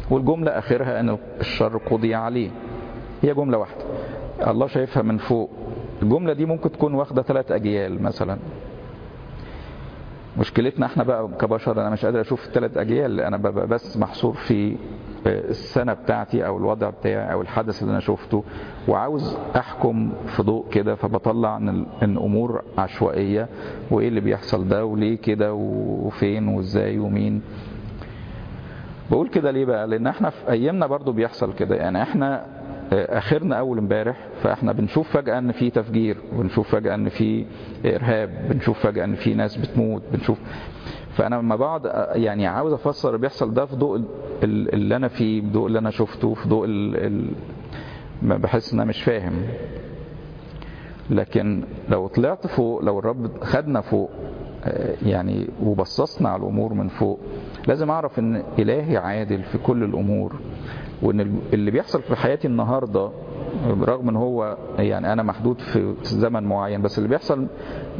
والجملة آخرها أن الشر قضي عليه. هي جملة واحدة. الله شايفها من فوق. الجملة دي ممكن تكون واخدة ثلاث أجيال مثلا. مشكلتنا إحنا بقى كبشر أنا مش قادر أشوف الثلاث أجيال أنا ببقى بس محصور في السنة بتاعتي أو الوضع بتاعي أو الحدث اللي أنا شفته. وعاوز أحكم في ضوء كده فبطلع إن إن أمور عشوائية. وإيه اللي بيحصل ده؟ وليه كده؟ وفين؟ وإزاي؟ ومين؟ بقول كده ليه بقى؟ لأن إحنا في أيامنا برضو بيحصل كده. يعني إحنا آخرنا أول امبارح فإحنا بنشوف فجأة إن في تفجير بنشوف فجأة إن في إرهاب بنشوف فجأة إن في ناس بتموت بنشوف. فأنا لما بقعد يعني عاوز أفسر اللي بيحصل ده في ضوء اللي أنا فيه في ضوء اللي أنا شفته في ضوء ال... بحس إن أنا مش فاهم. لكن لو طلعت فوق لو الرب خدنا فوق يعني وبصصنا على الأمور من فوق لازم أعرف إن إلهي عادل في كل الأمور وإن اللي بيحصل في حياتي النهارده رغم إن هو يعني أنا محدود في زمن معين بس اللي بيحصل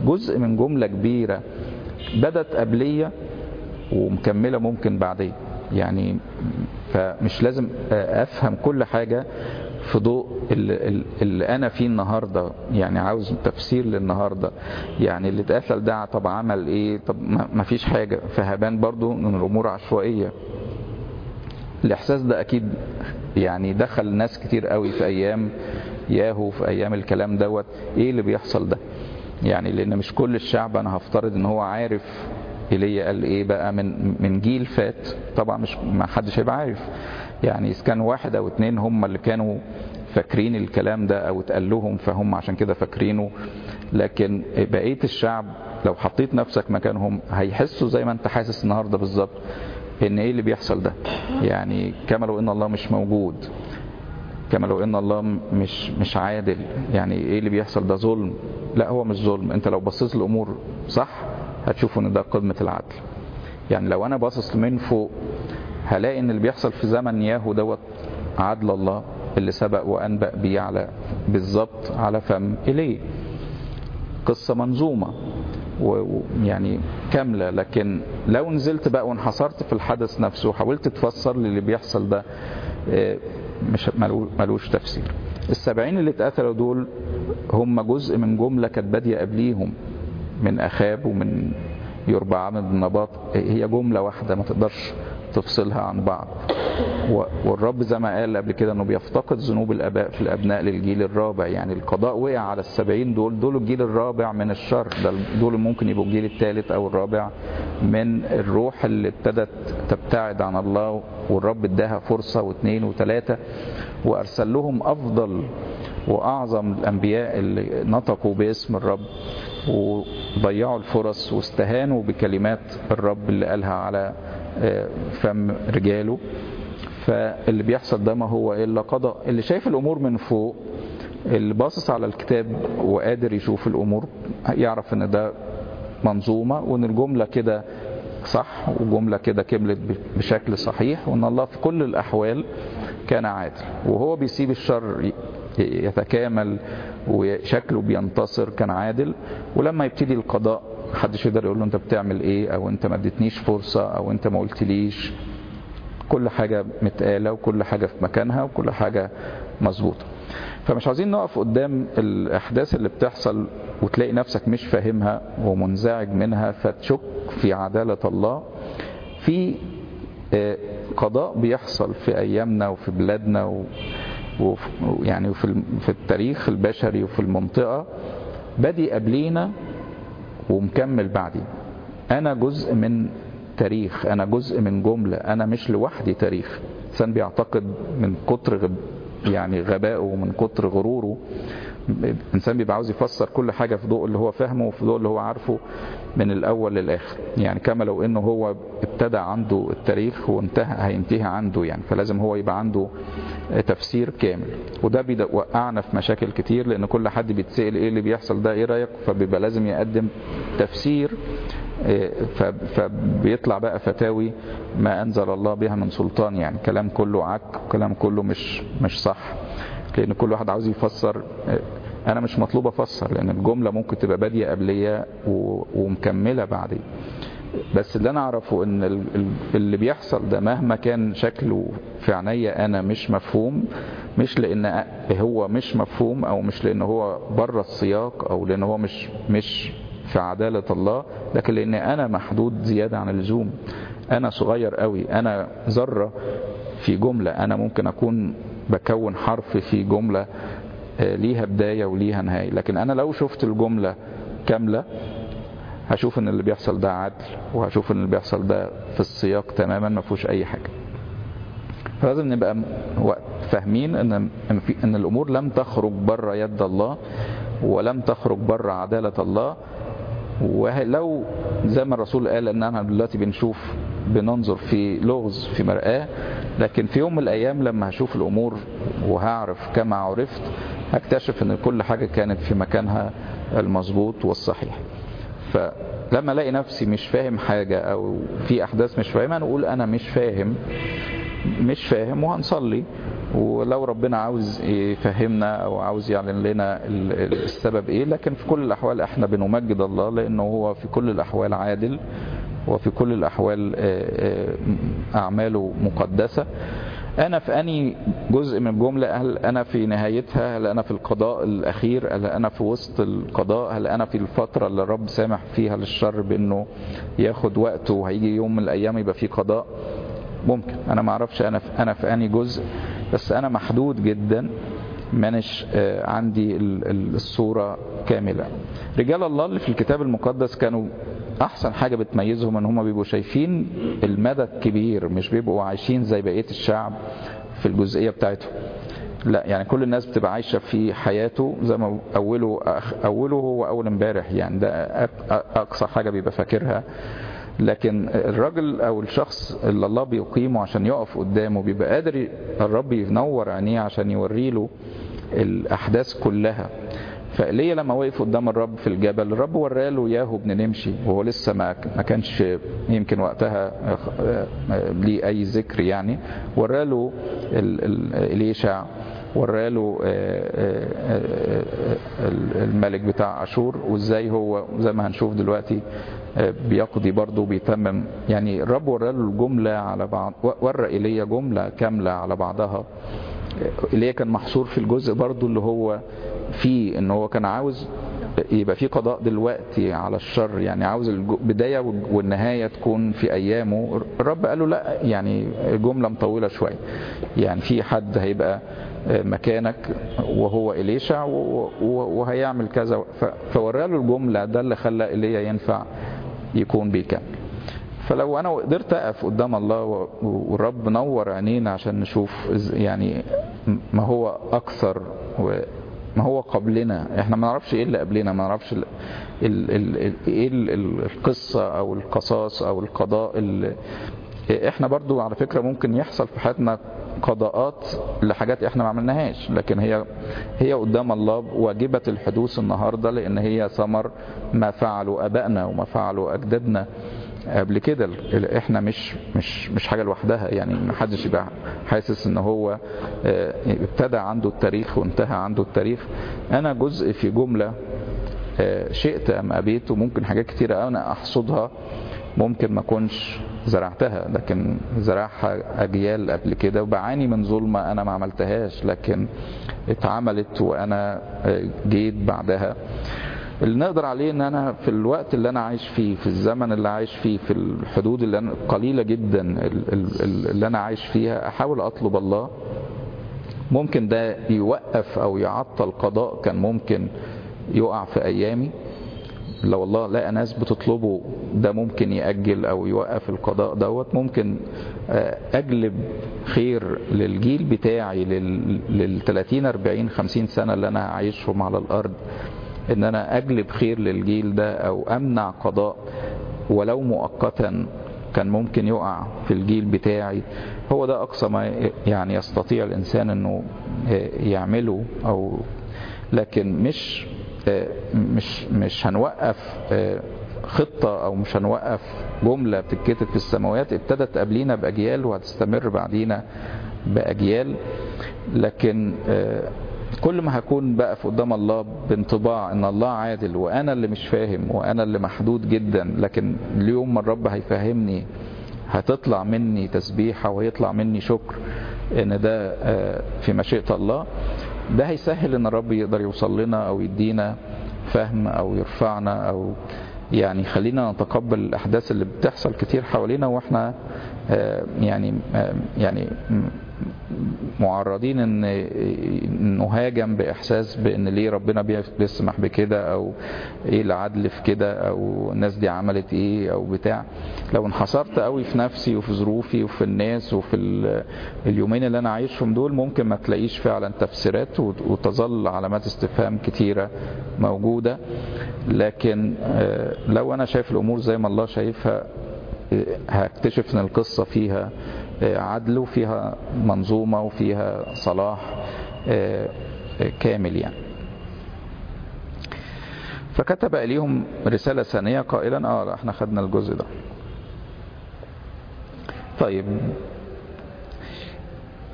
جزء من جملة كبيرة بدت قبلية ومكملة ممكن بعدين. يعني فمش لازم أفهم كل حاجة في ضوء اللي, أنا فيه النهارده. يعني عاوز تفسير للنهاردة. يعني اللي اتقتل ده طب عمل إيه؟ طب ما فيش حاجة. فهبان برضو ان الأمور عشوائية. الإحساس ده أكيد يعني دخل ناس كتير قوي في أيام ياهو في أيام الكلام دوت. إيه اللي بيحصل ده؟ يعني لأن مش كل الشعب أنا هفترض إن هو عارف ايليا قال إيه بقى؟ من من جيل فات. طبعا مش ما حدش هيبقى عارف. يعني إذا كان واحد أو اتنين هم اللي كانوا فاكرين الكلام ده أو اتقال لهم فهم عشان كده فاكرينه. لكن بقية الشعب لو حطيت نفسك مكانهم هيحسوا زي ما أنت حاسس النهارده بالظبط إن إيه اللي بيحصل ده. يعني كما لو إن الله مش موجود كما لو إن الله مش مش عادل. يعني إيه اللي بيحصل؟ ده ظلم. لا هو مش ظلم. أنت لو بصيت الأمور صح؟ هتشوف إن ده قمة العدل. يعني لو أنا باصص من فوق هلاقي إن اللي بيحصل في زمن ياهو دوت عدل الله اللي سبق وأنبأ بيه على بالظبط على فم إليه. قصة منظومة ويعني كاملة. لكن لو نزلت بقى وانحصرت في الحدث نفسه وحاولت تفسر للي بيحصل ده مش ملوش تفسير. السبعين اللي اتقتلوا دول هم جزء من جملة كانت بادية قبليهم. من أخاب ومن يربعام بن نباط. هي جملة واحدة ما تقدرش تفصلها عن بعض. والرب زي ما قال قبل كده إنه بيفتقد ذنوب الآباء في الأبناء للجيل الرابع. يعني القضاء وقع على السبعين دول دول الجيل الرابع من الشر. دول ممكن يبقوا الجيل الثالث أو الرابع من الروح اللي ابتدت تبتعد عن الله. والرب اداها فرصة واثنين وثلاثة وأرسل لهم أفضل وأعظم الأنبياء اللي نطقوا باسم الرب. وضيعوا الفرص واستهانوا بكلمات الرب اللي قالها على فم رجاله. فاللي بيحصل ده ما هو إلا قضاء. اللي شايف الأمور من فوق اللي باصص على الكتاب وقادر يشوف الأمور يعرف إن ده منظومة وإن الجملة كده صح وجملة كده كملت بشكل صحيح وإن الله في كل الأحوال كان عادل. وهو بيسيب الشر يتكامل وشكله بينتصر كان عادل ولما يبتدي القضاء محدش يقدر يقول له انت بتعمل إيه أو انت ما اديتنيش فرصة أو انت ما قلتليش. كل حاجة متقالة وكل حاجة في مكانها وكل حاجة مظبوطة. فمش عايزين نقف قدام الأحداث اللي بتحصل وتلاقي نفسك مش فاهمها ومنزعج منها فتشك في عدالة الله. في قضاء بيحصل في أيامنا وفي بلادنا و وفي في التاريخ البشري وفي المنطقة بادي قبلينا ومكمل بعدي. أنا جزء من تاريخ أنا جزء من جملة أنا مش لوحدي تاريخ. الانسان بيعتقد من كتر يعني غبائه ومن كتر غروره. الإنسان بيبقى عاوز يفسر كل حاجة في ضوء اللي هو فاهمه وفي ضوء اللي هو عارفه من الأول للآخر. يعني كما لو إنه هو ابتدى عنده التاريخ وانتهى هينتهي عنده يعني. فلازم هو يبقى عنده تفسير كامل. وده بيوقعنا في مشاكل كتير لأن كل حد بيتسأل إيه اللي بيحصل ده إيه رأيك؟ فبيبقى لازم يقدم تفسير فبيطلع بقى فتاوي ما أنزل الله بها من سلطان يعني كلام كله عك كلام كله مش مش صح. لأن كل واحد عاوز يفسر أنا مش مطلوب أفسر لأن الجملة ممكن تبقى بادية قبلية ومكملة بعدي بس اللي أنا أعرفه إن اللي بيحصل ده مهما كان شكله في عينيا أنا مش مفهوم مش لأن هو مش مفهوم أو مش لأن هو بره السياق أو لأن هو مش مش في عدالة الله لكن لأن أنا محدود زيادة عن اللزوم. أنا صغير قوي أنا ذرة في جملة. أنا ممكن أكون بكون حرف في جملة ليها بداية وليها نهاية. لكن أنا لو شفت الجملة كاملة هشوف إن اللي بيحصل ده عدل وهشوف إن اللي بيحصل ده في السياق تماما ما فيهوش أي حاجة. فلازم نبقى فاهمين إن إن الأمور لم تخرج بره يد الله ولم تخرج بره عدالة الله. ولو زي ما الرسول قال إن إحنا دلوقتي بنشوف بننظر في لغز في مرآة لكن في يوم من الأيام لما هشوف الأمور وهعرف كما عرفت هكتشف إن كل حاجة كانت في مكانها المظبوط والصحيح. فلما ألاقي نفسي مش فاهم حاجة أو في أحداث مش فاهمها نقول أنا مش فاهم مش فاهم وهنصلي. ولو ربنا عاوز يفهمنا أو عاوز يعلن لنا السبب إيه لكن في كل الأحوال إحنا بنمجد الله لأنه هو في كل الأحوال عادل وفي كل الأحوال أعماله مقدسة. أنا في اني جزء من الجملة؟ هل أنا في نهايتها؟ هل أنا في القضاء الأخير؟ هل أنا في وسط القضاء؟ هل أنا في الفترة اللي الرب سامح فيها للشر بأنه ياخد وقته وهيجي يوم من الأيام يبقى في قضاء؟ ممكن. أنا ما أعرفش. أنا في أنا في اني جزء؟ بس أنا محدود جدا مانش عندي الصورة كاملة. رجال الله اللي في الكتاب المقدس كانوا أحسن حاجة بتميزهم إن هم بيبقوا شايفين المدى الكبير مش بيبقوا عايشين زي بقية الشعب في الجزئية بتاعتهم. لا يعني كل الناس بتبقى عايشة في حياته زي ما أوله أوله هو أول امبارح يعني ده أقصى حاجة بيبقى فاكرها. لكن الراجل أو الشخص اللي الله بيقيمه عشان يقف قدامه بيبقى قادر الرب ينور عينيه عشان يوري له الأحداث كلها. فايليا لما وقف قدام الرب في الجبل؟ الرب وراله ياهو ابن نمشي وهو لسه ما ما كانش يمكن وقتها ليه أي ذكر يعني. وراله اليشع وراله الملك بتاع أشور. وإزاي هو زي ما هنشوف دلوقتي بيقضي برضه وبيتمم. يعني الرب وراله الجملة على بعض ورى ايليا جملة كاملة على بعضها ايليا كان محصور في الجزء برضه اللي هو فيه إن هو كان عاوز يبقى في قضاء دلوقتي على الشر. يعني عاوز البدايه والنهاية تكون في أيامه. الرب قال له لا يعني جملة مطولة شوية. يعني في حد هيبقى مكانك وهو إليشع وهيعمل كذا. فوراله الجملة ده اللي خلى إيليا ينفع يكون بيكمل فلو أنا قدرت أقف قدام الله والرب نور عينينا عشان نشوف يعني ما هو أكثر ما هو قبلنا. إحنا ما نعرفش إيه اللي قبلنا ما نعرفش إيه القصة أو القصاص أو القضاء اللي إحنا برضو على فكرة ممكن يحصل في حياتنا قضاءات لحاجات إحنا ما عملناهاش. لكن هي هي قدام الله واجبة الحدوث النهاردة لأن هي ثمر ما فعلوا أبائنا وما فعلوا أجدادنا قبل كده. إحنا مش مش مش حاجة لوحدها. يعني ما حدش يبقى حاسس إن هو ابتدى عنده التاريخ وانتهى عنده التاريخ. أنا جزء في جملة شئت أم أبيت وممكن حاجات كتيرة أنا أحصدها ممكن ما أكونش زرعتها لكن زرعها أجيال قبل كده وبعاني من ظلمة أنا ما عملتهاش لكن اتعملت وأنا جيت بعدها. اللي نقدر عليه إن أنا في الوقت اللي أنا عايش فيه في الزمن اللي عايش فيه في الحدود اللي أنا قليلة جدا اللي أنا عايش فيها أحاول أطلب الله. ممكن ده يوقف أو يعطل قضاء كان ممكن يقع في أيامي. لو الله لقى ناس بتطلبه. ده ممكن يأجل أو يوقف القضاء دوت. ممكن أجلب خير للجيل بتاعي لل 30 40 50 سنة اللي أنا عايشهم على الأرض. إن أنا أجلب خير للجيل ده أو أمنع قضاء ولو مؤقتا كان ممكن يقع في الجيل بتاعي. هو ده أقصى ما يعني يستطيع الإنسان إنه يعمله أو لكن مش مش مش هنوقف خطة أو مش هنوقف جملة بتتكتب في السماوات ابتدت قبلينا بأجيال وهتستمر بعدينا بأجيال. لكن كل ما هكون بقى في قدام الله بانطباع إن الله عادل وأنا اللي مش فاهم وأنا اللي محدود جدا لكن اليوم ما الرب هيفهمني هتطلع مني تسبيحة وهيطلع مني شكر إن ده في مشيئة الله. ده هيسهل إن الرب يقدر يوصل لنا أو يدينا فهم أو يرفعنا أو يعني خلينا نتقبل الأحداث اللي بتحصل كتير حوالينا وإحنا يعني يعني معرضين إن نهاجم بإحساس بإن ليه ربنا بيسمح بكده أو إيه العدل في كده أو الناس دي عملت إيه أو بتاع. لو انحصرت قوي في نفسي وفي ظروفي وفي الناس وفي اليومين اللي أنا عايشهم دول ممكن ما تلاقيش فعلا تفسيرات وتظل علامات استفهام كتيرة موجودة. لكن لو أنا شايف الأمور زي ما الله شايفها هكتشف إن القصة فيها عدل وفيها منظومة وفيها صلاح كامل يعني. فكتب إليهم رسالة ثانية قائلا آه إحنا خدنا الجزء ده. طيب.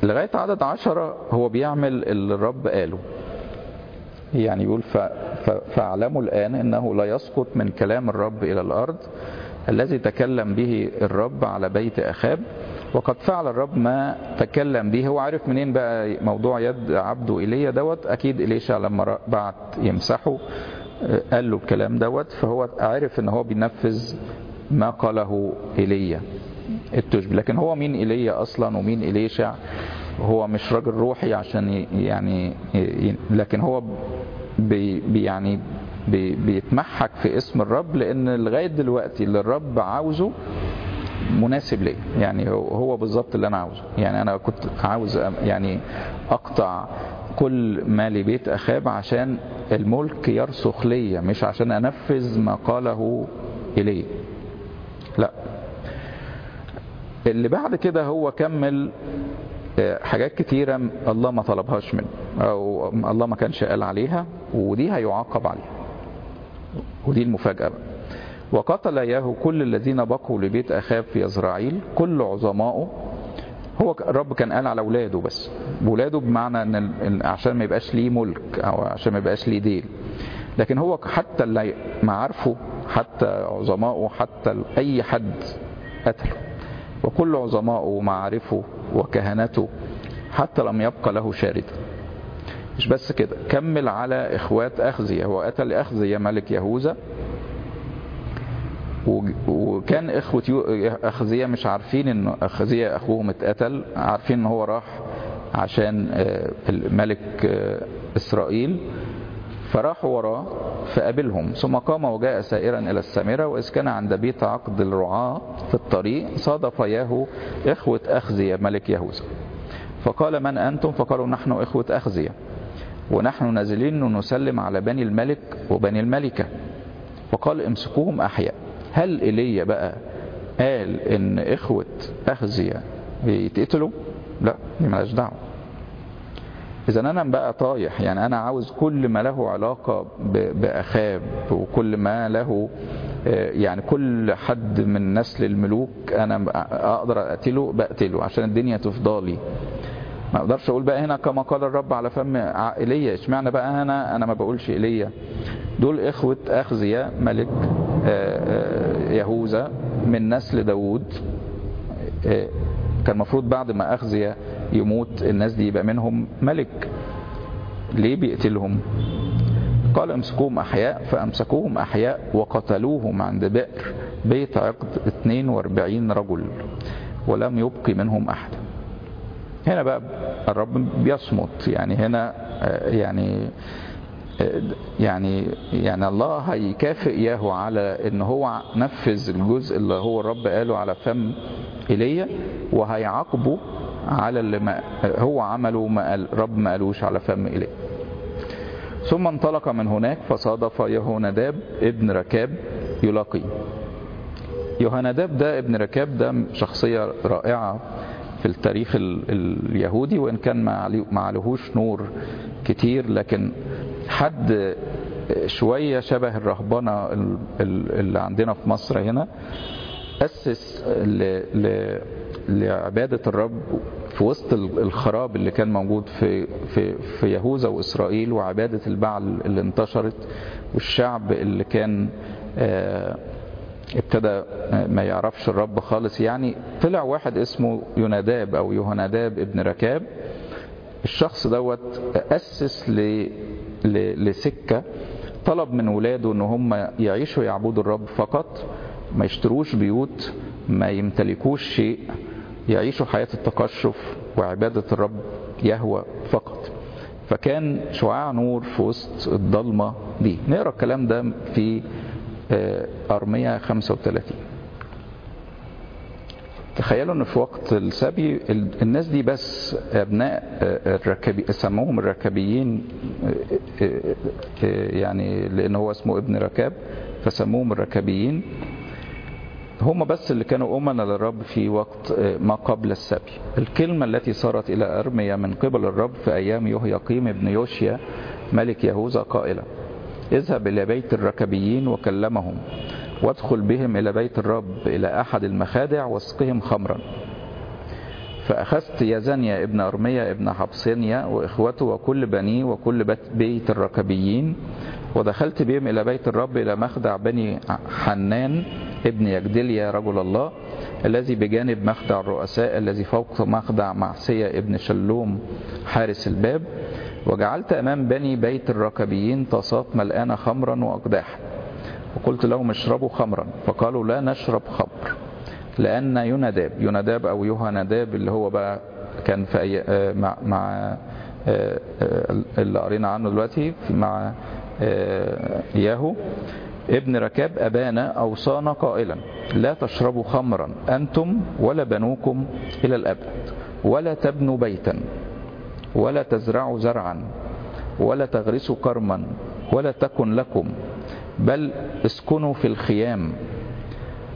لغاية عدد عشرة هو بيعمل اللي الرب قاله. يعني يقول فاعلموا الآن أنه لا يسقط من كلام الرب إلى الأرض الذي تكلم به الرب على بيت أخاب وقد فعل الرب ما تكلم به. هو عارف منين بقى موضوع يد عبده إيليا دوت؟ أكيد اليشع لما بعت يمسحه قال له الكلام دوت. فهو عارف إن هو بينفذ ما قاله إيليا التشبه لكن هو مين إيليا أصلا ومين إليشع؟ هو مش راجل روحي عشان يعني لكن هو بي يعني بي بيتمحك في اسم الرب لأن لغاية دلوقتي اللي الرب عاوزه مناسب ليا يعني هو بالظبط اللي أنا عاوزه. يعني أنا كنت عاوز يعني أقطع كل ما لبيت أخاب عشان الملك يرسخ ليا مش عشان أنفذ ما قاله الي لا. اللي بعد كده هو كمل حاجات كتيرة الله ما طلبهاش منه أو الله ما كانش قال عليها ودي هيعاقب عليها. ودي المفاجأة بقى. وقتل ياهو كل الذين بقوا لبيت أخاب في إزرائيل كل عظمائه هو الرب كان قال على اولاده بس. ولاده بمعنى إن عشان ما يبقاش ليه ملك أو عشان ما يبقاش ليه ديل لكن هو حتى اللي معارفه حتى عظمائه حتى أي حد قتله. وكل عظمائه ومعارفه وكهنته حتى لم يبقى له شارد مش بس كده كمل على إخوات أخزية. هو قتل أخزية ملك يهوذا. وكان إخوة أخزية مش عارفين إن أخزية أخوهم اتقتل عارفين إن هو راح عشان الملك إسرائيل. فراحوا وراه فقابلهم ثم قام وجاء سائرا إلى السامرة وإذ كان عند بيت عقد الرعاة في الطريق صادف ياهو إخوة أخزية ملك يهوذا. فقال من أنتم؟ فقالوا نحن إخوة أخزية ونحن نازلين نسلم على بني الملك وبني الملكة. فقال امسكوهم أحياء. هل ايليا بقى قال إن إخوة اخزية بيتقتلوا؟ لا دي مالهاش دعوة. إذا أنا بقى طايح يعني أنا عاوز كل ما له علاقة بأخاب وكل ما له يعني كل حد من نسل الملوك أنا أقدر أقتله بقتله عشان الدنيا تفضالي ما أقدرش أقول بقى هنا كما قال الرب على فم إيليا. اشمعنى بقى هنا؟ أنا ما بقولش إيليا. دول إخوة اخزيا ملك يهوذا من نسل داوود. كان المفروض بعد ما اخزيا يموت الناس دي يبقى منهم ملك. ليه بيقتلهم؟ قال أمسكوهم أحياء فأمسكوهم أحياء وقتلوهم عند بئر. بيت عقد 42 رجل ولم يبقي منهم أحد. هنا بقى الرب بيصمت يعني هنا يعني يعني يعني الله هيكافئ ياهو على إن هو نفذ الجزء اللي هو الرب قاله على فم إيليا وهيعاقبه على اللي ما هو عمله ما قال رب ما قالوش على فم إيليا. ثم انطلق من هناك فصادف يهوناداب ابن ركاب يلاقي. يهوناداب ده ابن ركاب ده شخصية رائعة في التاريخ اليهودي وإن كان ما عليهوش نور كتير لكن حد شوية شبه الرهبنة اللي عندنا في مصر هنا أسس لعبادة الرب في وسط الخراب اللي كان موجود في في في يهوذا وإسرائيل وعبادة البعل اللي انتشرت والشعب اللي كان ابتدى ما يعرفش الرب خالص يعني طلع واحد اسمه يوناداب أو يهوناداب ابن ركاب. الشخص دوت أسس ل لسكة طلب من ولاده إن هم يعيشوا يعبدوا الرب فقط ما يشتروش بيوت ما يمتلكوش شيء يعيشوا حياة التقشف وعبادة الرب يهوى فقط. فكان شعاع نور في وسط الضلمة دي. نقرأ الكلام ده في أرمية 35 تخيلوا إن في وقت السبي الناس دي بس أبناء الركبي سموهم الركبيين يعني لأن هو اسمه ابن ركاب فسموهم الركبيين. هم بس اللي كانوا أمنا للرب في وقت ما قبل السبي. الكلمة التي صارت إلى أرميا من قبل الرب في أيام يهيقيم ابن يوشيا ملك يهوذا قائلة اذهب إلى بيت الركبيين وكلمهم وادخل بهم إلى بيت الرب إلى أحد المخادع واسقهم خمرا. فأخذت يزنيا ابن أرميا ابن حبصينيا وإخوته وكل بنيه وكل بيت الركبيين ودخلت بهم إلى بيت الرب إلى مخدع بني حنان ابن يجدليا رجل الله الذي بجانب مخدع الرؤساء الذي فوق مخدع معسية ابن شلوم حارس الباب. وجعلت أمام بني بيت الركبيين طاسات ملآنة خمرا وأقداحا. وقلت لهم اشربوا خمرا. فقالوا لا نشرب خمر لأن يناداب. يناداب أو يهنداب اللي هو بقى كان في أي مع, مع اللي قرينا عنه دلوقتي مع ياهو. ابن ركاب أبانا أوصانا قائلا لا تشربوا خمرا أنتم ولا بنوكم إلى الأبد ولا تبنوا بيتا. ولا تزرعوا زرعا ولا تغرسوا كرما ولا تكن لكم بل اسكنوا في الخيام.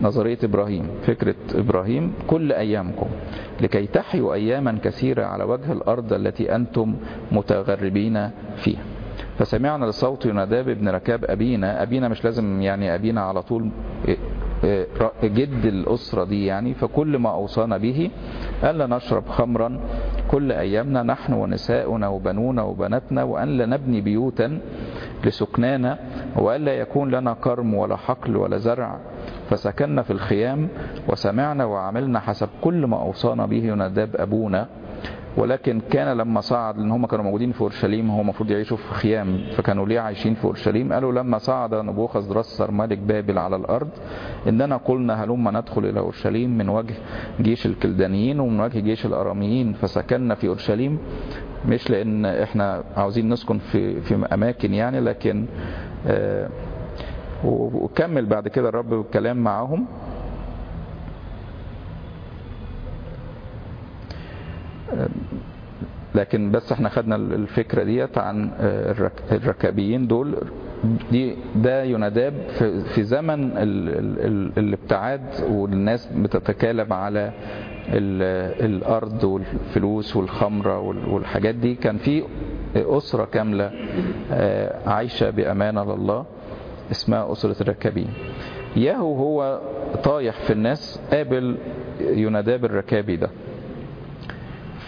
نظرية إبراهيم فكرة إبراهيم كل أيامكم لكي تحيوا أياما كثيرة على وجه الأرض التي أنتم متغربين فيها. فسمعنا لصوت يناداب ابن ركاب أبينا أبينا مش لازم يعني أبينا على طول جد الأسرة دي يعني فكل ما أوصانا به ألا نشرب خمرا كل أيامنا نحن ونساؤنا وبنونا وبناتنا وأن لا نبني بيوتا لسكنانا وألا يكون لنا كرم ولا حقل ولا زرع. فسكننا في الخيام وسمعنا وعملنا حسب كل ما أوصانا به يناداب أبونا. ولكن كان لما صعد لأن هم كانوا موجودين في أورشليم هو المفروض يعيشوا في خيام فكانوا ليه عايشين في أورشليم؟ قالوا لما صعد نبوخذ رسر ملك بابل على الأرض إننا قلنا هلما ندخل إلى أورشليم من وجه جيش الكلدانيين ومن وجه جيش الأراميين فسكننا في أورشليم. مش لأن إحنا عاوزين نسكن في في أماكن يعني لكن آه وكمل بعد كده الرب بالكلام معاهم. لكن بس إحنا خدنا الفكرة ديت عن الركابيين دول. دي ده يناداب في, زمن ال ال ال الابتعاد والناس بتتكالب على ال الأرض والفلوس والخمرة والحاجات دي. كان في أسرة كاملة عايشة بأمانة لله اسمها أسرة الركابين ياهو هو طايح في الناس قابل يناداب الركابي ده.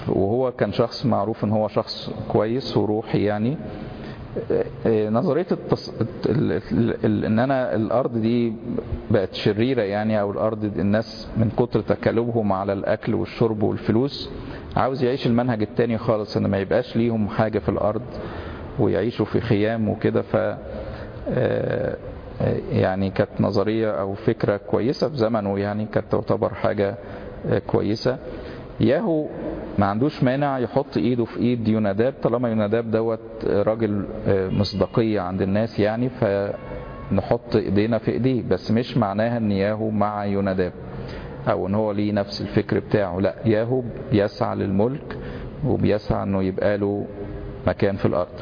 وهو كان شخص معروف إن هو شخص كويس وروحي يعني. نظرية التص... ال... ال... ال... إن أنا الأرض دي بقت شريرة يعني أو الأرض الناس من كتر تكالبهم على الأكل والشرب والفلوس عاوز يعيش المنهج التاني خالص إن ما يبقاش ليهم حاجة في الأرض ويعيشوا في خيام وكده. ف يعني كانت نظرية أو فكرة كويسة في زمنه يعني كانت تعتبر حاجة كويسة. ياهو ما عندوش مانع يحط ايده في ايد يوناداب طالما يوناداب دوت راجل مصداقية عند الناس يعني فنحط ايدينا في ايديه. بس مش معناها ان ياهو مع يوناداب أو ان هو ليه نفس الفكر بتاعه. لا ياهو بيسعى للملك وبيسعى انه يبقى له مكان في الأرض.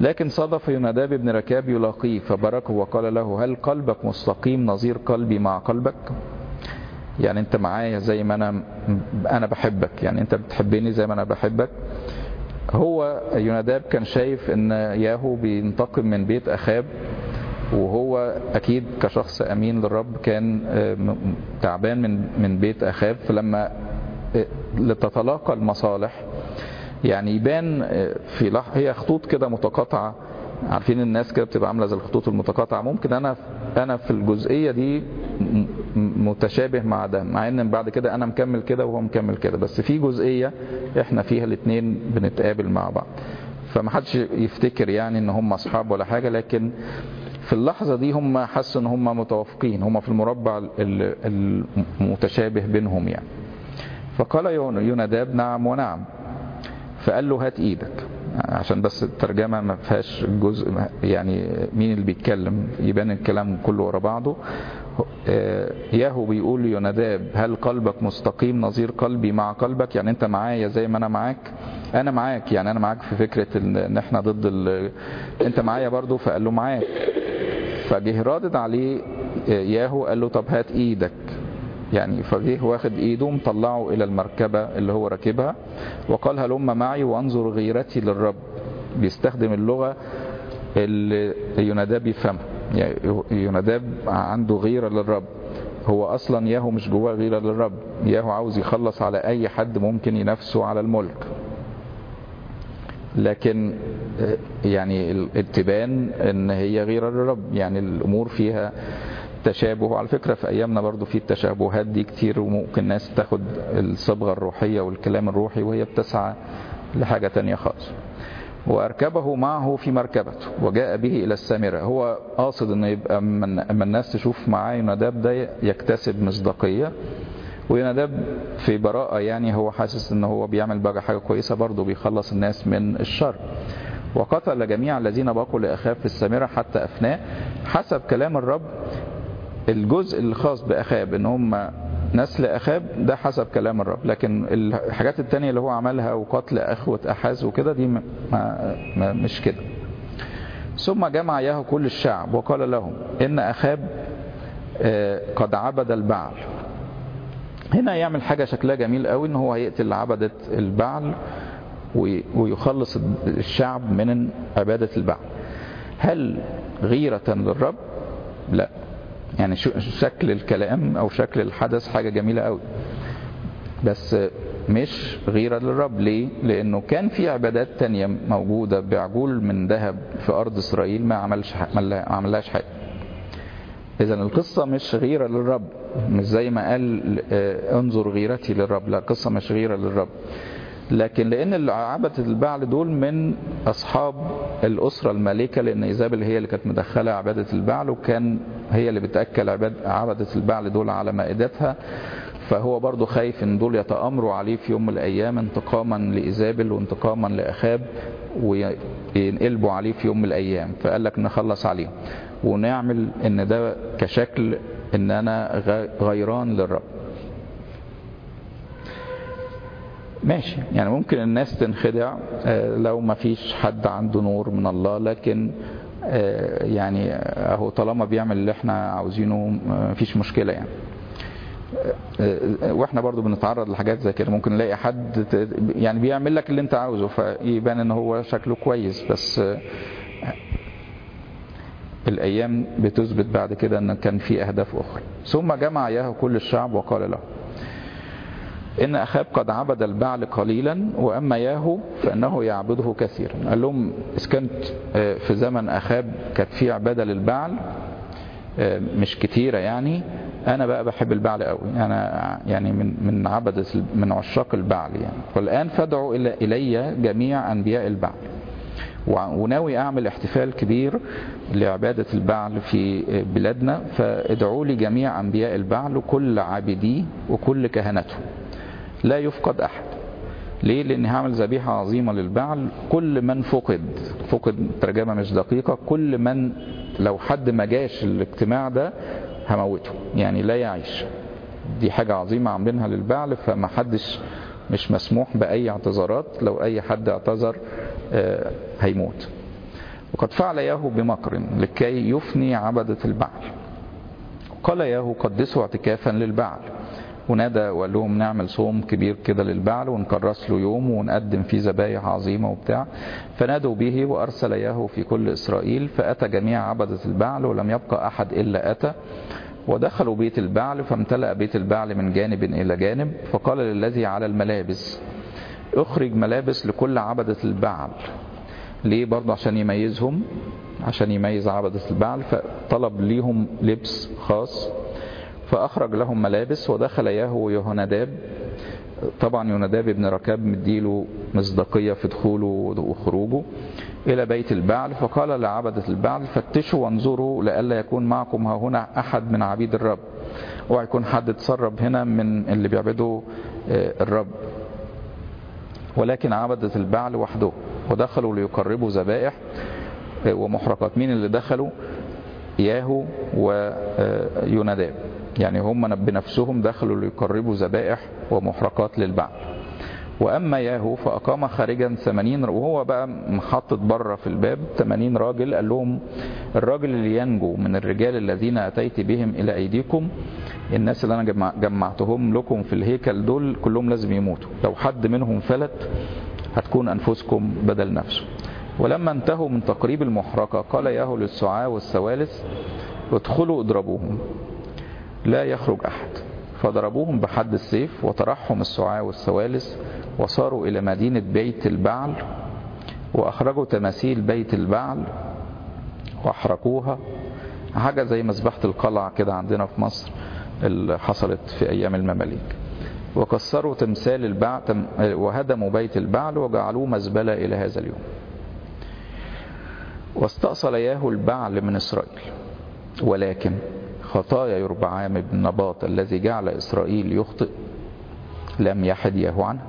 لكن صادف يوناداب بن ركاب يلاقيه فباركه وقال له هل قلبك مستقيم نظير قلبي مع قلبك؟ يعني انت معايا زي ما أنا أنا بحبك يعني انت بتحبني زي ما أنا بحبك. هو يوناداب كان شايف ان ياهو بينتقم من بيت أخاب وهو أكيد كشخص أمين للرب كان تعبان من من بيت أخاب. فلما لتتلاقى المصالح يعني يبان في لح... هي خطوط كده متقاطعة عارفين الناس كده بتبقى عاملة زي الخطوط المتقاطعة. ممكن أنا أنا في الجزئية دي متشابه مع ده مع إن بعد كده أنا مكمل كده وهو مكمل كده. بس في جزئية إحنا فيها الاثنين بنتقابل مع بعض. فما حدش يفتكر يعني إن هم أصحاب ولا حاجة لكن في اللحظة دي هم حسوا إن هم متوافقين. هم في المربع المتشابه بينهم يعني. فقال يوناداب نعم ونعم. فقال له هات إيدك. عشان بس الترجمة ما فيهاش جزء يعني مين اللي بيتكلم؟ يبان الكلام كله ورا بعضه. ياهو بيقول يوناداب هل قلبك مستقيم؟ نظير قلبي مع قلبك. يعني انت معايا زي ما أنا معاك. أنا معاك يعني أنا معاك في فكرة ان إحنا ضد ال... انت معايا برضو فقال له معاك. فجه رادد عليه ياهو قال له طب هات إيدك. يعني فجه واخد ايده مطلعه إلى المركبة اللي هو راكبها وقال هلم معي وانظر غيرتي للرب. بيستخدم اللغة اللي يوناداب يفهمها يعني يوناداب عنده غيرة للرب. هو أصلا ياهو مش جواه غيرة للرب. ياهو عاوز يخلص على اي حد ممكن ينافسه على الملك. لكن يعني التبان ان هي غيرة للرب. يعني الأمور فيها تشابه وعلى فكرة في أيامنا برضو في التشابهات دي كتير وممكن ناس تاخد الصبغة الروحية والكلام الروحي وهي بتسعى لحاجة تانية خالص. وأركبه معه في مركبته وجاء به إلى السامرة. هو قاصد أنه يبقى من, من الناس تشوف معاه يناداب ده يكتسب مصداقية. ويناداب في براءة يعني هو حاسس أنه هو بيعمل بقى حاجة كويسة برضه بيخلص الناس من الشر. وقتل جميع الذين بقوا لأخاب في السامرة حتى أفناه. حسب كلام الرب الجزء الخاص بأخاب إن هم نسل أخاب ده حسب كلام الرب. لكن الحاجات التانية اللي هو عملها وقتل أخوة أحاز وكده دي ما ما مش كده. ثم جمع ياهو كل الشعب وقال لهم إن أخاب قد عبد البعل. هنا يعمل حاجة شكلها جميل قوي إن هو هيقتل عبدة البعل ويخلص الشعب من عبادة البعل. هل غيرة للرب؟ لا. يعني شكل الكلام أو شكل الحدث حاجة جميلة قوي. بس مش غيرة للرب. ليه؟ لأنه كان في عبادات تانية موجودة بعجول من ذهب في أرض إسرائيل ما عملش ما عملهاش حاجة. اذا القصة مش غيرة للرب. مش زي ما قال انظر غيرتي للرب. لا القصة مش غيرة للرب. لكن لأن عبدة البعل دول من أصحاب الأسرة المالكة لأن إيزابل هي اللي كانت مدخلة عبادة البعل وكان هي اللي بتأكل عبدة البعل دول على مائدتها. فهو برضه خايف إن دول يتآمروا عليه في يوم من الأيام انتقاما لإيزابل وانتقاما لأخاب وينقلبوا عليه في يوم من الأيام. فقال لك نخلص عليهم. ونعمل إن ده كشكل إن أنا غيران للرب. ماشي. يعني ممكن الناس تنخدع لو ما فيش حد عنده نور من الله لكن يعني اهو طالما بيعمل اللي إحنا عاوزينه مفيش مشكلة يعني. وإحنا برضو بنتعرض لحاجات زي كده. ممكن نلاقي حد يعني بيعمل لك اللي انت عاوزه فيبان ان هو شكله كويس. بس الأيام بتثبت بعد كده إن كان في أهداف أخرى. ثم جمع ياهو كل الشعب وقال له. إن أخاب قد عبد البعل قليلا وأما ياهو فإنه يعبده كثيرا. قال لهم إذا كنت في زمن أخاب كانت في عبادة للبعل مش كتيرة يعني. أنا بقى بحب البعل قوي. أنا يعني من من عبدة من عشاق البعل يعني. والآن فادعوا إلي جميع أنبياء البعل. وناوي أعمل احتفال كبير لعبادة البعل في بلادنا. فادعوا لي جميع أنبياء البعل وكل عابديه وكل كهنته. لا يفقد أحد. ليه؟ لأن هعمل ذبيحة عظيمة للبعل. كل من فقد فقد ترجمة مش دقيقة كل من لو حد ما جاش الاجتماع ده هموته يعني لا يعيش. دي حاجة عظيمة عاملينها للبعل فما حدش مش مسموح بأي اعتذارات. لو أي حد اعتذر هيموت. وقد فعل ياهو بمكر لكي يفني عبدة البعل. قال ياهو قدسوا اعتكافا للبعل. ونادى وقال لهم نعمل صوم كبير كده للبعل ونكرس له يوم ونقدم فيه ذبايح عظيمة وبتاع. فنادوا به وأرسل ياهو في كل إسرائيل فأتى جميع عبدة البعل ولم يبقى أحد إلا أتى. ودخلوا بيت البعل فامتلأ بيت البعل من جانب إلى جانب فقال للذي على الملابس اخرج ملابس لكل عبدة البعل. ليه برضه؟ عشان يميزهم عشان يميز عبدة البعل. فطلب ليهم لبس خاص. فأخرج لهم ملابس ودخل ياهو ويهوناداب طبعا يوناداب ابن ركاب مديله مصداقية في دخوله وخروجه إلى بيت البعل فقال لعبدة البعل فتشوا وانظروا لئلا يكون معكم ها هنا أحد من عبيد الرب. ويكون حد تسرب هنا من اللي بيعبدوا الرب. ولكن عبدة البعل وحده ودخلوا ليقربوا ذبائح ومحرقات. مين اللي دخلوا؟ ياهو ويوناداب. يعني هم بنفسهم دخلوا ليقربوا ذبائح ومحرقات للبعل وأما ياهو فأقام خارجا ثمانين وهو بقى محطط بره في الباب ثمانين راجل قال لهم الراجل اللي ينجو من الرجال الذين أتيت بهم إلى أيديكم الناس اللي أنا جمعتهم لكم في الهيكل دول كلهم لازم يموتوا. لو حد منهم فلت هتكون أنفسكم بدل نفسه. ولما انتهوا من تقريب المحرقة قال ياهو للسعاة والثوالث ادخلوا اضربوهم. لا يخرج أحد. فضربوهم بحد السيف وطرحهم السعاة والثوالث وصاروا إلى مدينة بيت البعل وأخرجوا تماثيل بيت البعل وأحرقوها. حاجة زي مذبحة القلع كده عندنا في مصر اللي حصلت في أيام المماليك. وكسروا تمثال البعل وهدموا بيت البعل وجعلوه مزبلة إلى هذا اليوم. واستأصل ياهو البعل من إسرائيل. ولكن خطايا يربعام بن نباط الذي جعل إسرائيل يخطئ لم يحد ياهو عنها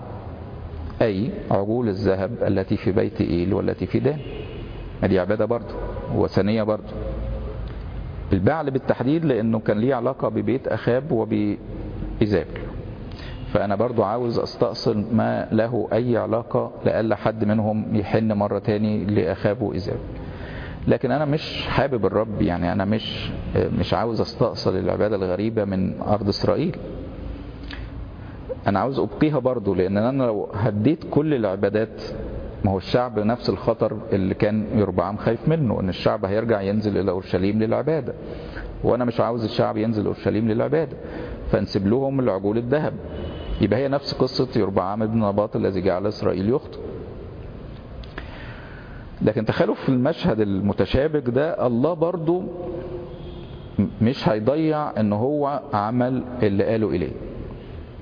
أي عجول الذهب التي في بيت إيل والتي في دان. دي عبادة برضه وثنية برضه البعل بالتحديد لأنه كان ليه علاقة ببيت أخاب وبإيزابل فأنا برضو عاوز أستأصل ما له أي علاقة لألا حد منهم يحن مرة تاني لأخاب وإيزابل لكن أنا مش حابب الرب يعني أنا مش مش عاوز أستأصل العبادة الغريبة من أرض إسرائيل. أنا عاوز أبقيها برضو لأن أنا لو هديت كل العبادات ما هو الشعب نفس الخطر اللي كان يربعام خايف منه إن الشعب هيرجع ينزل إلى أورشليم للعبادة. وأنا مش عاوز الشعب ينزل أورشليم للعبادة. فنسيب لهم العجول الذهب. يبقى هي نفس قصة يربعام بن نباط الذي جعل إسرائيل يخطئ. لكن تخيلوا في المشهد المتشابك ده الله برضو مش هيضيع إن هو عمل اللي قالوا إليه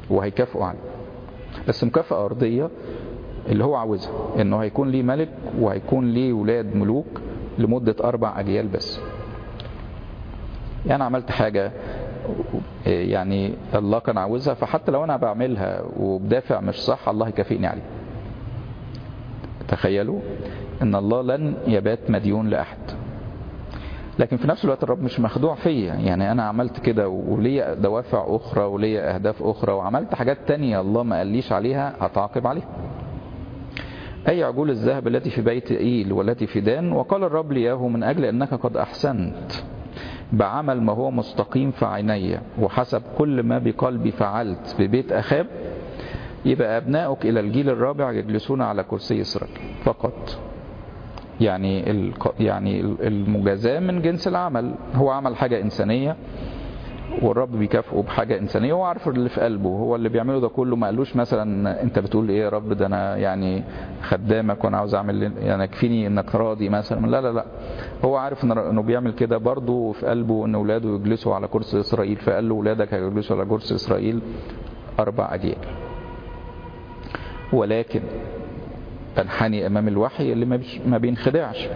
وهيكافئه عليه. بس مكافأة أرضية اللي هو عاوزها إنه هيكون ليه ملك وهيكون ليه ولاد ملوك لمدة أربع أجيال بس. يعني عملت حاجة يعني الله كان عاوزها فحتى لو أنا بعملها وبدافع مش صح الله يكافئني عليه تخيلوا؟ إن الله لن يبات مديون لأحد. لكن في نفس الوقت الرب مش مخدوع فيا. يعني أنا عملت كده وليا دوافع أخرى وليا أهداف أخرى وعملت حاجات تانية الله ما قاليش عليها هتعاقب عليها. أي عجول الذهب التي في بيت إيل والتي في دان؟ وقال الرب لياهو من أجل أنك قد أحسنت. بعمل ما هو مستقيم في عيني وحسب كل ما بقلبي فعلت ببيت أخاب يبقى أبنائك إلى الجيل الرابع يجلسون على كرسي إسرائيل فقط. يعني يعني المجازاة من جنس العمل. هو عمل حاجة إنسانية والرب بيكافئه بحاجة إنسانية هو عارف اللي في قلبه. هو اللي بيعمله ده كله ما قالوش مثلا أنت بتقول إيه يا رب؟ ده أنا يعني خدامك وأنا عاوز أعمل يعني يكفيني إنك راضي مثلا. لا لا لا. هو عارف إنه بيعمل كده برضه في قلبه إن أولاده يجلسوا على كرسي إسرائيل. فقال له أولادك هيجلسوا على كرسي إسرائيل أربع أجيال. ولكن تنحني أمام الوحي اللي ما بينخدعش.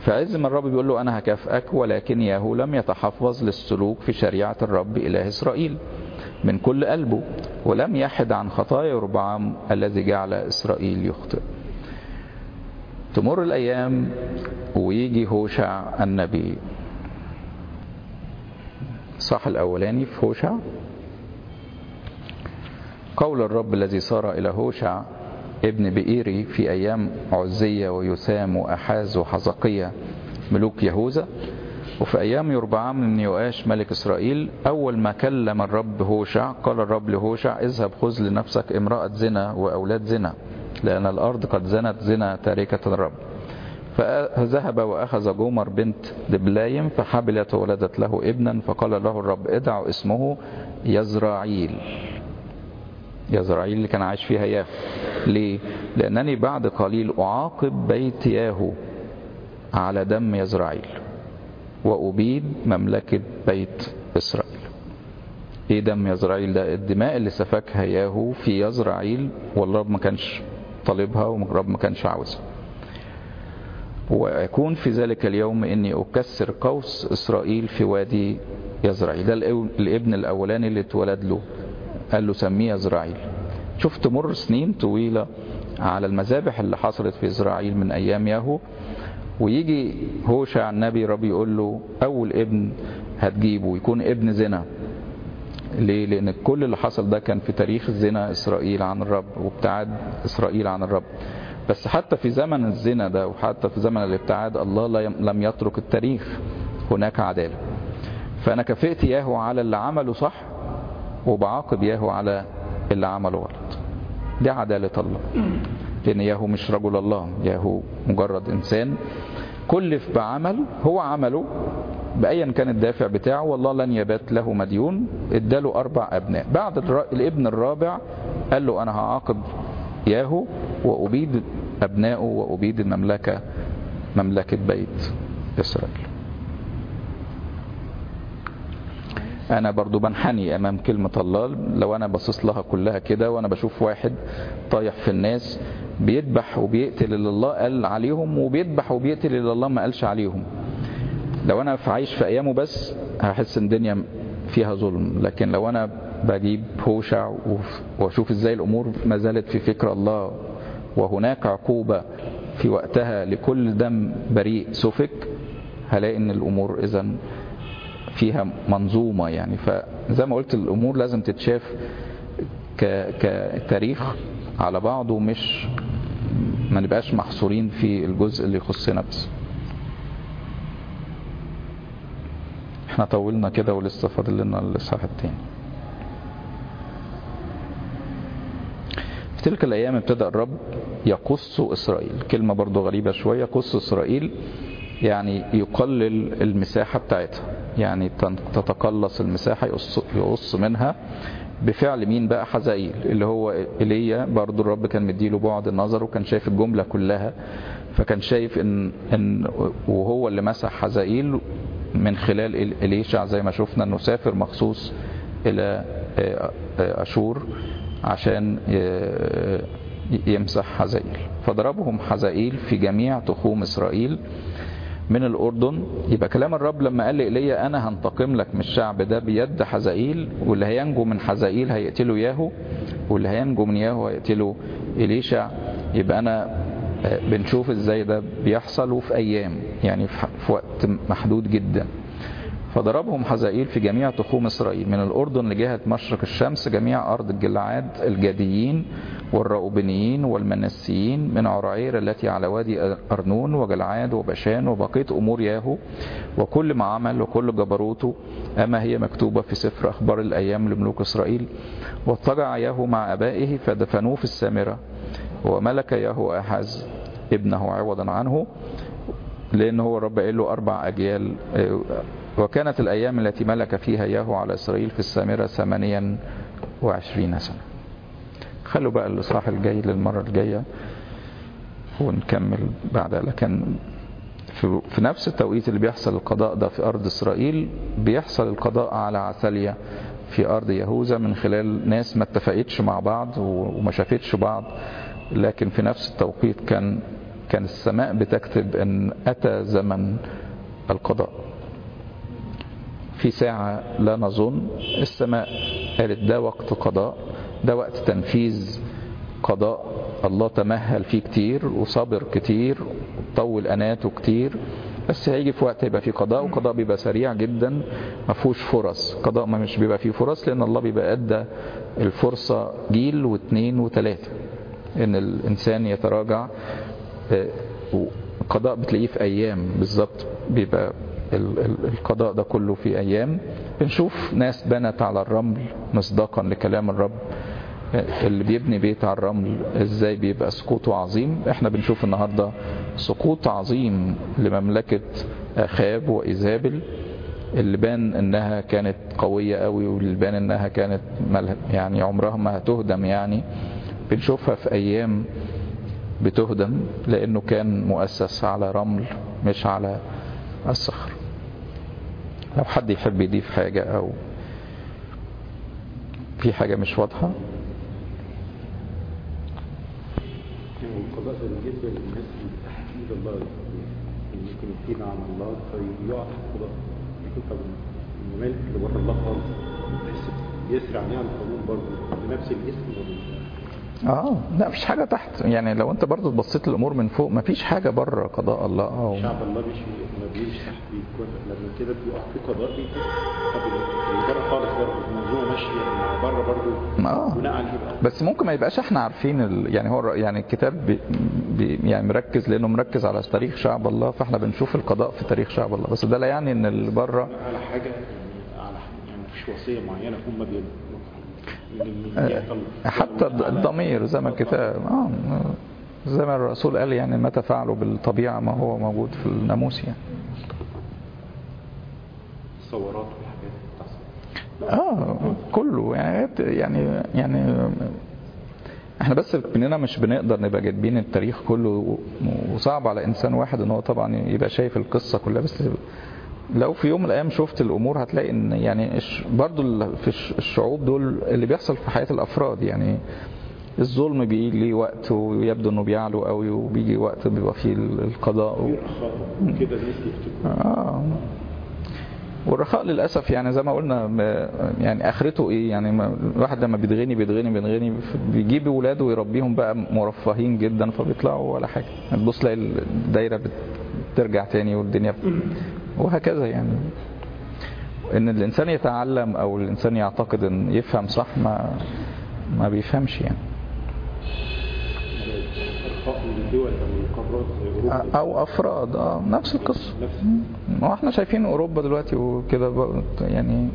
فعز ما الرب بيقول له أنا هكافئك ولكن ياهو لم يتحفظ للسلوك في شريعة الرب إله إسرائيل. من كل قلبه ولم يحد عن خطايا ربعام الذي جعل إسرائيل يخطئ. تمر الأيام ويجي هوشع النبي. صح الأولاني في هوشع؟ قول الرب الذي صار إلى هوشع ابن بئيري في أيام عزيا ويوثام وأحاز وحزقيا ملوك يهوذا وفي أيام يربعام بن يوآش ملك إسرائيل أول ما كلم الرب هوشع قال الرب لهوشع اذهب خذ لنفسك امرأة زنا وأولاد زنا لأن الأرض قد زنت زنا تاركة الرب. فذهب وأخذ جومر بنت دبلايم فحبلت وولدت له ابنا فقال له الرب ادع اسمه يزرعيل. يزرعيل اللي كان عايش فيها ياهو. ليه؟ لأنني بعد قليل أعاقب بيت ياهو على دم يزرعيل وأبيد مملكة بيت إسرائيل. إيه دم يزرعيل ده؟ الدماء اللي سفكها ياهو في يزرعيل والرب ما كانش طالبها والرب ما كانش عاوزها. ويكون في ذلك اليوم إني أكسر قوس إسرائيل في وادي يزرعيل. ده الابن الأولاني اللي اتولد له. قال له سميه إسرائيل. شوف تمر سنين طويلة على المذابح اللي حصلت في إسرائيل من أيام ياهو. ويجي هوشع النبي ربي يقول له أول ابن هتجيبه. يكون ابن زنا. ليه؟ لأن كل اللي حصل ده كان في تاريخ الزنا إسرائيل عن الرب وابتعاد إسرائيل عن الرب. بس حتى في زمن الزنا ده وحتى في زمن الابتعاد الله لم يترك التاريخ هناك عدالة. فأنا كفئت ياهو على اللي عمله صح. وبعاقب ياهو على اللي عمله غلط. دي عدالة الله. لأن ياهو مش رجل الله. ياهو مجرد إنسان. كلف بعمل هو عمله بأيا كان الدافع بتاعه. والله لن يبات له مديون. اداله أربع أبناء. بعد الابن الرابع قال له أنا هعاقب ياهو وأبيد أبنائه وأبيد المملكة مملكة بيت إسرائيل. أنا برضو بنحني أمام كلمة الله. لو أنا باصص لها كلها كده وأنا بشوف واحد طايح في الناس بيذبح وبيقتل اللي الله قال عليهم وبيذبح وبيقتل اللي الله ما قالش عليهم. لو أنا عايش في أيامه بس هحس إن الدنيا فيها ظلم. لكن لو أنا بجيب هوشع وأشوف إزاي الأمور ما زالت في فكر الله وهناك عقوبة في وقتها لكل دم بريء سفك هلاقي إن الأمور اذا فيها منظومة يعني. فزي ما قلت الأمور لازم تتشاف كتاريخ على بعضه مش ما نبقاش محصورين في الجزء اللي يخصنا بس. إحنا طولنا كده ولسه فاضل لنا الاصحاح التاني في تلك الأيام ابتدأ الرب يقص إسرائيل. كلمة برضو غريبة شوية يقص إسرائيل يعني يقلل المساحة بتاعتها. يعني تتقلص المساحة يقص, منها بفعل مين بقى؟ حزائيل اللي هو إيليا برضو الرب كان مديله بعد النظر وكان شايف الجملة كلها فكان شايف ان, إن وهو اللي مسح حزائيل من خلال إليشع زي ما شفنا إنه سافر مخصوص إلى أشور عشان يمسح حزائيل فضربهم حزائيل في جميع تخوم إسرائيل من الأردن. يبقى كلام الرب لما قال لإيليا أنا هنتقم لك من الشعب ده بيد حزائيل واللي هينجو من حزائيل هيقتله ياهو واللي هينجو من ياهو هيقتله إليشع. يبقى أنا بنشوف إزاي ده بيحصل وفي أيام يعني في وقت محدود جدا. فضربهم حزائيل في جميع تخوم إسرائيل من الأردن لجهة مشرق الشمس جميع أرض الجلعاد الجاديين والرأوبنيين والمنسيين من عرعير التي على وادي أرنون وجلعاد وبشان وبقية أمور ياهو وكل ما عمل وكل جبروته أما هي مكتوبة في سفر أخبار الأيام لملوك إسرائيل. واضطجع ياهو مع أبائه فدفنوه في السامرة وملك ياهو أحز ابنه عوضا عنه لأن هو الرب قال له أربع أجيال وكانت الأيام التي ملك فيها ياهو على إسرائيل في السامرة ثمانيا وعشرين سنة. خلوا بقى الإصحاح الجاي للمرة الجاية ونكمل بعدها. لكن في, نفس التوقيت اللي بيحصل القضاء ده في أرض إسرائيل بيحصل القضاء على عثاليا في أرض يهوذا من خلال ناس ما اتفقتش مع بعض وما شافتش بعض. لكن في نفس التوقيت كان كان السماء بتكتب إن أتى زمن القضاء. في ساعة لا نظن. السماء قالت ده وقت قضاء ده وقت تنفيذ قضاء. الله تمهل فيه كتير وصبر كتير وطول أناته كتير. بس هيجي في وقت يبقى فيه قضاء وقضاء بيبقى سريع جدا ما فيهوش فرص. قضاء ما مش بيبقى فيه فرص لأن الله بيبقى أدى الفرصة جيل واثنين وثلاثة إن الإنسان يتراجع القضاء بتلاقيه في أيام بالظبط بيبقى القضاء ده كله في أيام. بنشوف ناس بنت على الرمل مصداقا لكلام الرب اللي بيبني بيت على الرمل إزاي بيبقى سقوطه عظيم. إحنا بنشوف النهاردة سقوط عظيم لمملكة أخاب وإيزابل اللي بان إنها كانت قوية قوي واللي بان إنها كانت يعني عمرها ما هتهدم يعني. بنشوفها في أيام بتهدم لأنه كان مؤسس على رمل مش على الصخر. لو حد يحب يضيف حاجة أو في حاجة مش واضحة. ده بالنسبة للناس ايد الله ممكن يدينا عن الله فيقع في القضاء. يكون طب الممالك اللي بره الله خالص يسرع عليها القانون برضه بنفس الاسم ولا آه لا مفيش حاجة تحت. يعني لو أنت برضو بصيت الأمور من فوق مفيش حاجة بره قضاء الله. أو شعب الله مش ما بيكون لما كده بيقع في قضاء اللي بره خالص برضه الموضوع ماشي مع بره برضه آه. بناء عليه بقى. بس ممكن ما يبقاش إحنا عارفين ال... يعني هو يعني الكتاب بي... بي... يعني مركز لأنه مركز على تاريخ شعب الله فإحنا بنشوف القضاء في تاريخ شعب الله. بس ده لا يعني إن اللي بره على حاجة يعني على يعني مفيش وصية معينة. هم حتى الض- الضمير زي ما الكتاب. آه زي ما الرسول قال يعني ما تفعله بالطبيعة ما هو موجود في الناموس يعني. بتحصل. آه كله يعني يعني يعني إحنا بس مننا مش بنقدر نبقى جايبين التاريخ كله وصعب على إنسان واحد إن هو طبعا يبقى شايف القصة كلها بس لو في يوم من الأيام شفت الأمور هتلاقي إن يعني برضو في الش- الشعوب دول اللي بيحصل في حياة الأفراد يعني الظلم بيجي ليه وقت ويبدو إنه بيعلو قوي وبيجي وقت بيبقى فيه ال- القضاء و... يفتكروا آه. والرخاء للأسف يعني زي ما قلنا يعني آخرته إيه يعني الواحد لما بيتغني بيتغني بيتغني بيجيب ولاده ويربيهم بقى مرفهين جدا فبيطلعوا ولا حاجة تبص تلاقي الدايرة بترجع تاني والدنيا. وهكذا يعني. إن الإنسان يتعلم أو الإنسان يعتقد إن يفهم صح ما ما بيفهمش يعني. أو أفراد آه نفس القصة. ما إحنا شايفين أوروبا دلوقتي وكده يعني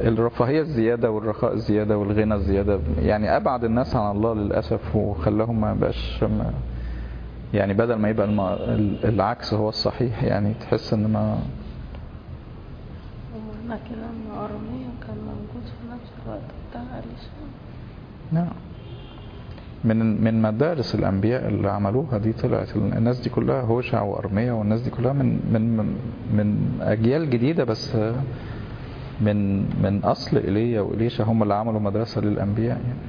الرفاهية الزيادة والرخاء الزيادة والغنى الزيادة يعني أبعد الناس عن الله للأسف وخلاهم ما بقاش يعني بدل ما يبقى الم... ال- العكس هو الصحيح يعني تحس إن ما ان ارميا كان موجود في نفس الوقت بتاع اليشا نعم. من من مدارس الأنبياء اللي عملوها دي طلعت الناس دي كلها هوشع وارميا والناس دي كلها من من من, من أجيال جديدة بس من من أصل إيليا واليشا هم اللي عملوا مدرسة للأنبياء يعني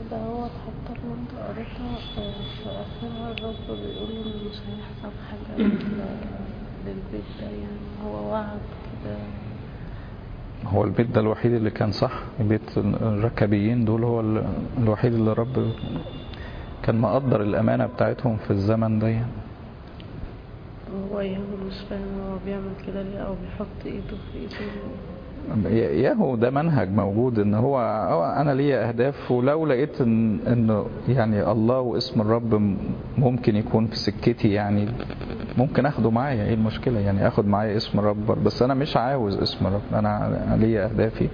وده هو حتى اللي انت قريتها الرب بيقول مش هيحصل حاجة لل- للبيت ده يعني هو وعد كده هو البيت ده الوحيد اللي كان صح؟ بيت الركبيين دول هو ال- الوحيد اللي رب كان مقدر الأمانة بتاعتهم في الزمن ده يعني. هو يهو مش فاهم هو بيعمل كده ليه أو بيحط إيده في إيده. ياهو ده منهج موجود إن هو أنا ليا أهداف ولو لقيت ان انه يعني الله واسم الرب ممكن يكون في سكتي يعني ممكن آخده معايا إيه المشكلة يعني آخد معايا اسم الرب. بس أنا مش عاوز اسم الرب أنا ليا أهدافي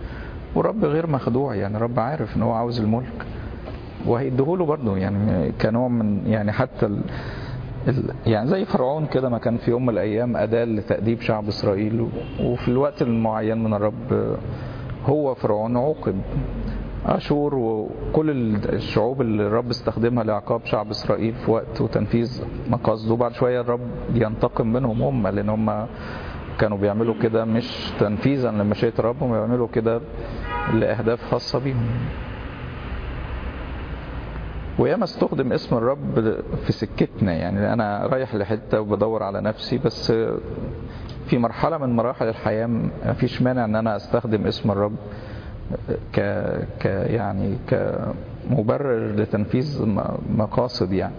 ورب غير مخدوع يعني رب عارف إن هو عاوز الملك وهيديهوله برضه يعني كنوع من يعني حتى ال... يعني زي فرعون كده ما كان في يوم من الأيام أداة لتأديب شعب إسرائيل وفي الوقت المعين من الرب هو فرعون عوقب. أشور وكل ال- الشعوب اللي الرب استخدمها لعقاب شعب إسرائيل في وقت وتنفيذ مقاصده. بعد شوية الرب ينتقم منهم هم لأن هم كانوا بيعملوا كده مش تنفيذا لمشيئة الرب هم بيعملوا كده لأهداف خاصة بيهم. وياما استخدم اسم الرب في سكتنا يعني أنا رايح لحتة وبدور على نفسي بس في مرحلة من مراحل الحياة مفيش مانع إن أنا أستخدم اسم الرب ك, ك يعني كمبرر لتنفيذ مقاصد يعني.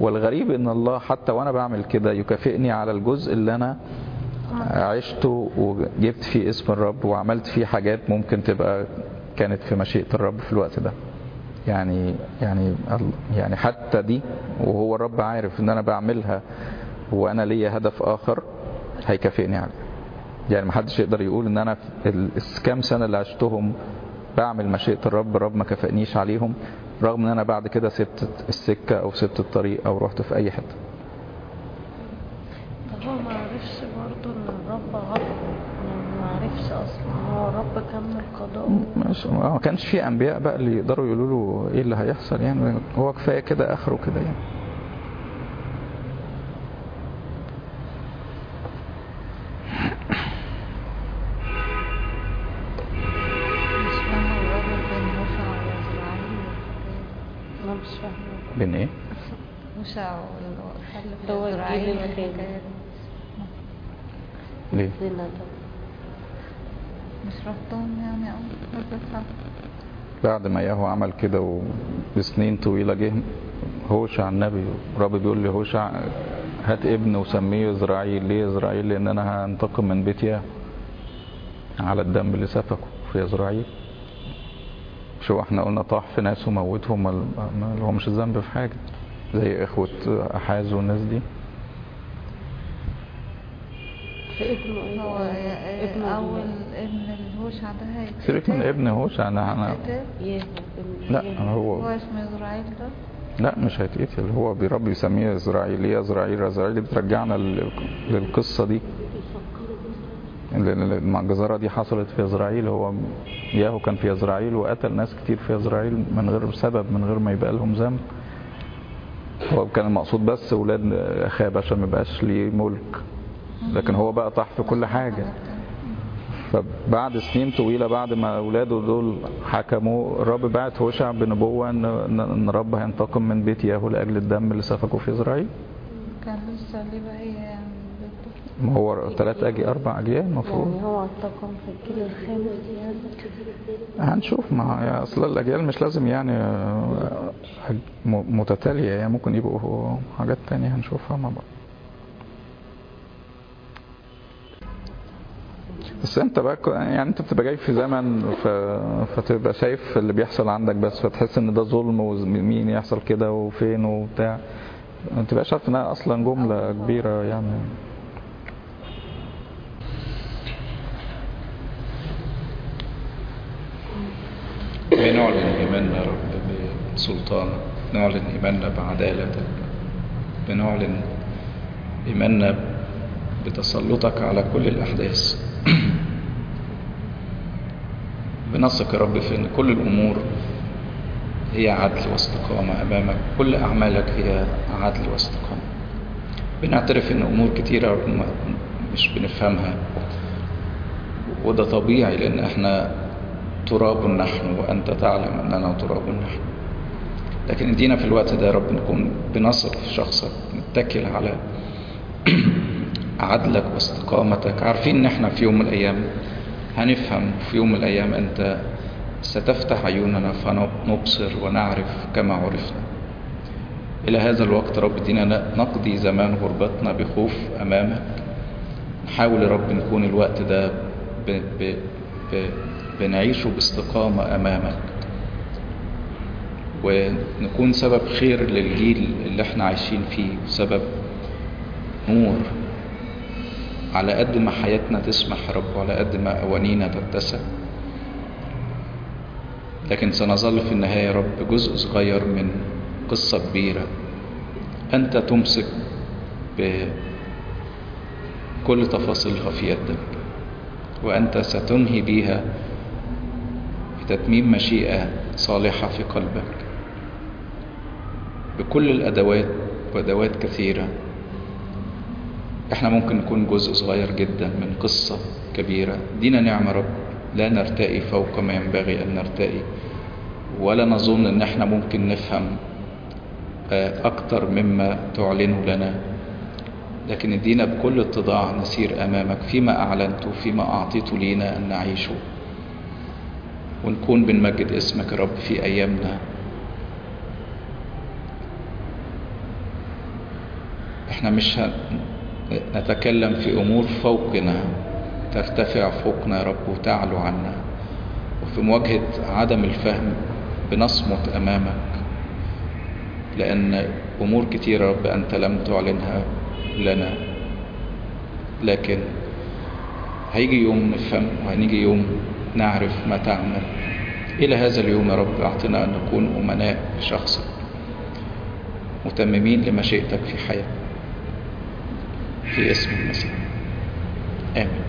والغريب إن الله حتى وأنا بعمل كده يكافئني على الجزء اللي أنا عشته وجبت فيه اسم الرب وعملت فيه حاجات ممكن تبقى كانت في مشيئة الرب في الوقت ده. يعني يعني يعني حتى دي وهو الرب عارف إن أنا بعملها وأنا ليا هدف آخر هيكافئني عليه. يعني محدش يقدر يقول إن أنا الكام سنة اللي عشتهم بعمل مشيئة الرب الرب ما كافئنيش عليهم رغم إن أنا بعد كده سبت السكة أو سبت الطريق أو رحت في أي حتة. هو ما عرفش برضه إن الرب غضب يعني ما عرفش أصلا هو الرب كمل قضاءه مش ما كانش في أنبياء بقى اللي يقدروا يقولوا له إيه اللي هيحصل يعني. هو كفاية كده آخره كده يعني. مش الراجل بين هوشع وإسرائيل أنا مش فاهمة. بين إيه؟ والحل هو في الجيل دي. ليه؟ مش ربطهم يعني أو بعد ما ياهو عمل كده وبسنين طويلة جه هوشع النبي. الرب بيقول لي هوشع هات ابن وسميه إسرائيل. ليه إسرائيل؟ لأن أنا هنتقم من بيت ياهو. على الدم اللي سفكه في إسرائيل. شو إحنا قلنا طاح في ناس وموتهم ما ما لهمش ذنب في حاجة. زي إخوة أحاز والناس دي. في ابنه إيه هو ابنه أول ابن الهوشع ده هيتقتل سيبك من ابن هوشع هيتقتل؟ ياهو لا هو هو اسمه إسرائيل ده؟ لا مش هيتقتل هو برب يسميه إسرائيل ليه إسرائيل إسرائيل بترجعنا لل- للقصة دي. ال- ال- المجزرة دي حصلت في إسرائيل هو ياهو كان في إسرائيل وقتل ناس كتير في إسرائيل من غير سبب من غير ما يبقى لهم ذنب. هو كان المقصود بس ولاد أخاب عشان ما يبقاش ليه ملك. لكن هو بقى طاح في كل حاجة. فبعد سنين طويلة بعد ما أولاده دول حكموا الرب بعت هوشع بنبوة إن الرب هينتقم من بيت ياهو لأجل الدم اللي سفكوا في إسرائيل. كان لسه ليه يعني بيته. ما هو ثلاث أجي أربع أجيال المفروض يعني هو انتقم في الجيل الخامس. هنشوف ما هي أصل الأجيال مش لازم يعني آه، م- متتالية يعني ممكن يبقوا حاجات تانية هنشوفها مع بعض. بس انت بقى يعني انت بتبقى جاي في زمن ف... فتبقى شايف اللي بيحصل عندك بس فتحس ان ده ظلم ومين يحصل كده وفين وبتاع. ما تبقاش عارف انها أصلا جملة كبيرة يعني. بنعلن إيماننا يا رب بسلطانك نعلن إيماننا بعدالتك بنعلن إيماننا بتسلطك على كل الأحداث؟ بنثق يا رب في أن كل الأمور هي عدل واستقامة أمامك كل أعمالك هي عدل واستقامة. بنعترف أن أمور كتيرة ما- مش بنفهمها. وده طبيعي لأن إحنا تراب نحن وأنت تعلم أننا تراب نحن. لكن ادينا في الوقت ده يا رب نكون بنثق في شخصك نتكل على عدلك واستقامتك. عارفين إن إحنا في يوم من الأيام هنفهم في يوم من الأيام أنت ستفتح عيوننا فنبصر ونعرف كما عرفنا. إلى هذا الوقت رب دينا نقضي زمان غربتنا بخوف أمامك. نحاول يا رب نكون الوقت ده ب... ب... ب... بنعيشه باستقامة أمامك. ونكون سبب خير للجيل اللي إحنا عايشين فيه سبب نور على قد ما حياتنا تسمح يا رب وعلى قد ما أوانينا تتسع لكن سنظل في النهاية يا رب جزء صغير من قصة كبيرة. أنت تمسك بكل تفاصيلها في يدك وأنت ستنهي بيها بتتميم مشيئة صالحة في قلبك. بكل الأدوات وأدوات كثيرة إحنا ممكن نكون جزء صغير جدا من قصة كبيرة. دينا نعمة رب لا نرتقي فوق ما ينبغي أن نرتقي ولا نظن إن إحنا ممكن نفهم أكتر مما تعلنه لنا. لكن ادينا بكل اتضاع نسير أمامك فيما اعلنته فيما اعطيته لينا أن نعيشه. ونكون بنمجد اسمك رب في أيامنا. إحنا مش نتكلم في أمور فوقنا ترتفع فوقنا يا رب وتعلو عنا. وفي مواجهة عدم الفهم بنصمت أمامك لأن أمور كتيرة رب أنت لم تعلنها لنا. لكن هيجي يوم نفهم وهنيجي يوم نعرف ما تعمل. إلى هذا اليوم يا رب أعطنا أن نكون أمناء لشخصك متممين لمشيئتك في حياتنا في اسم المسيح آمين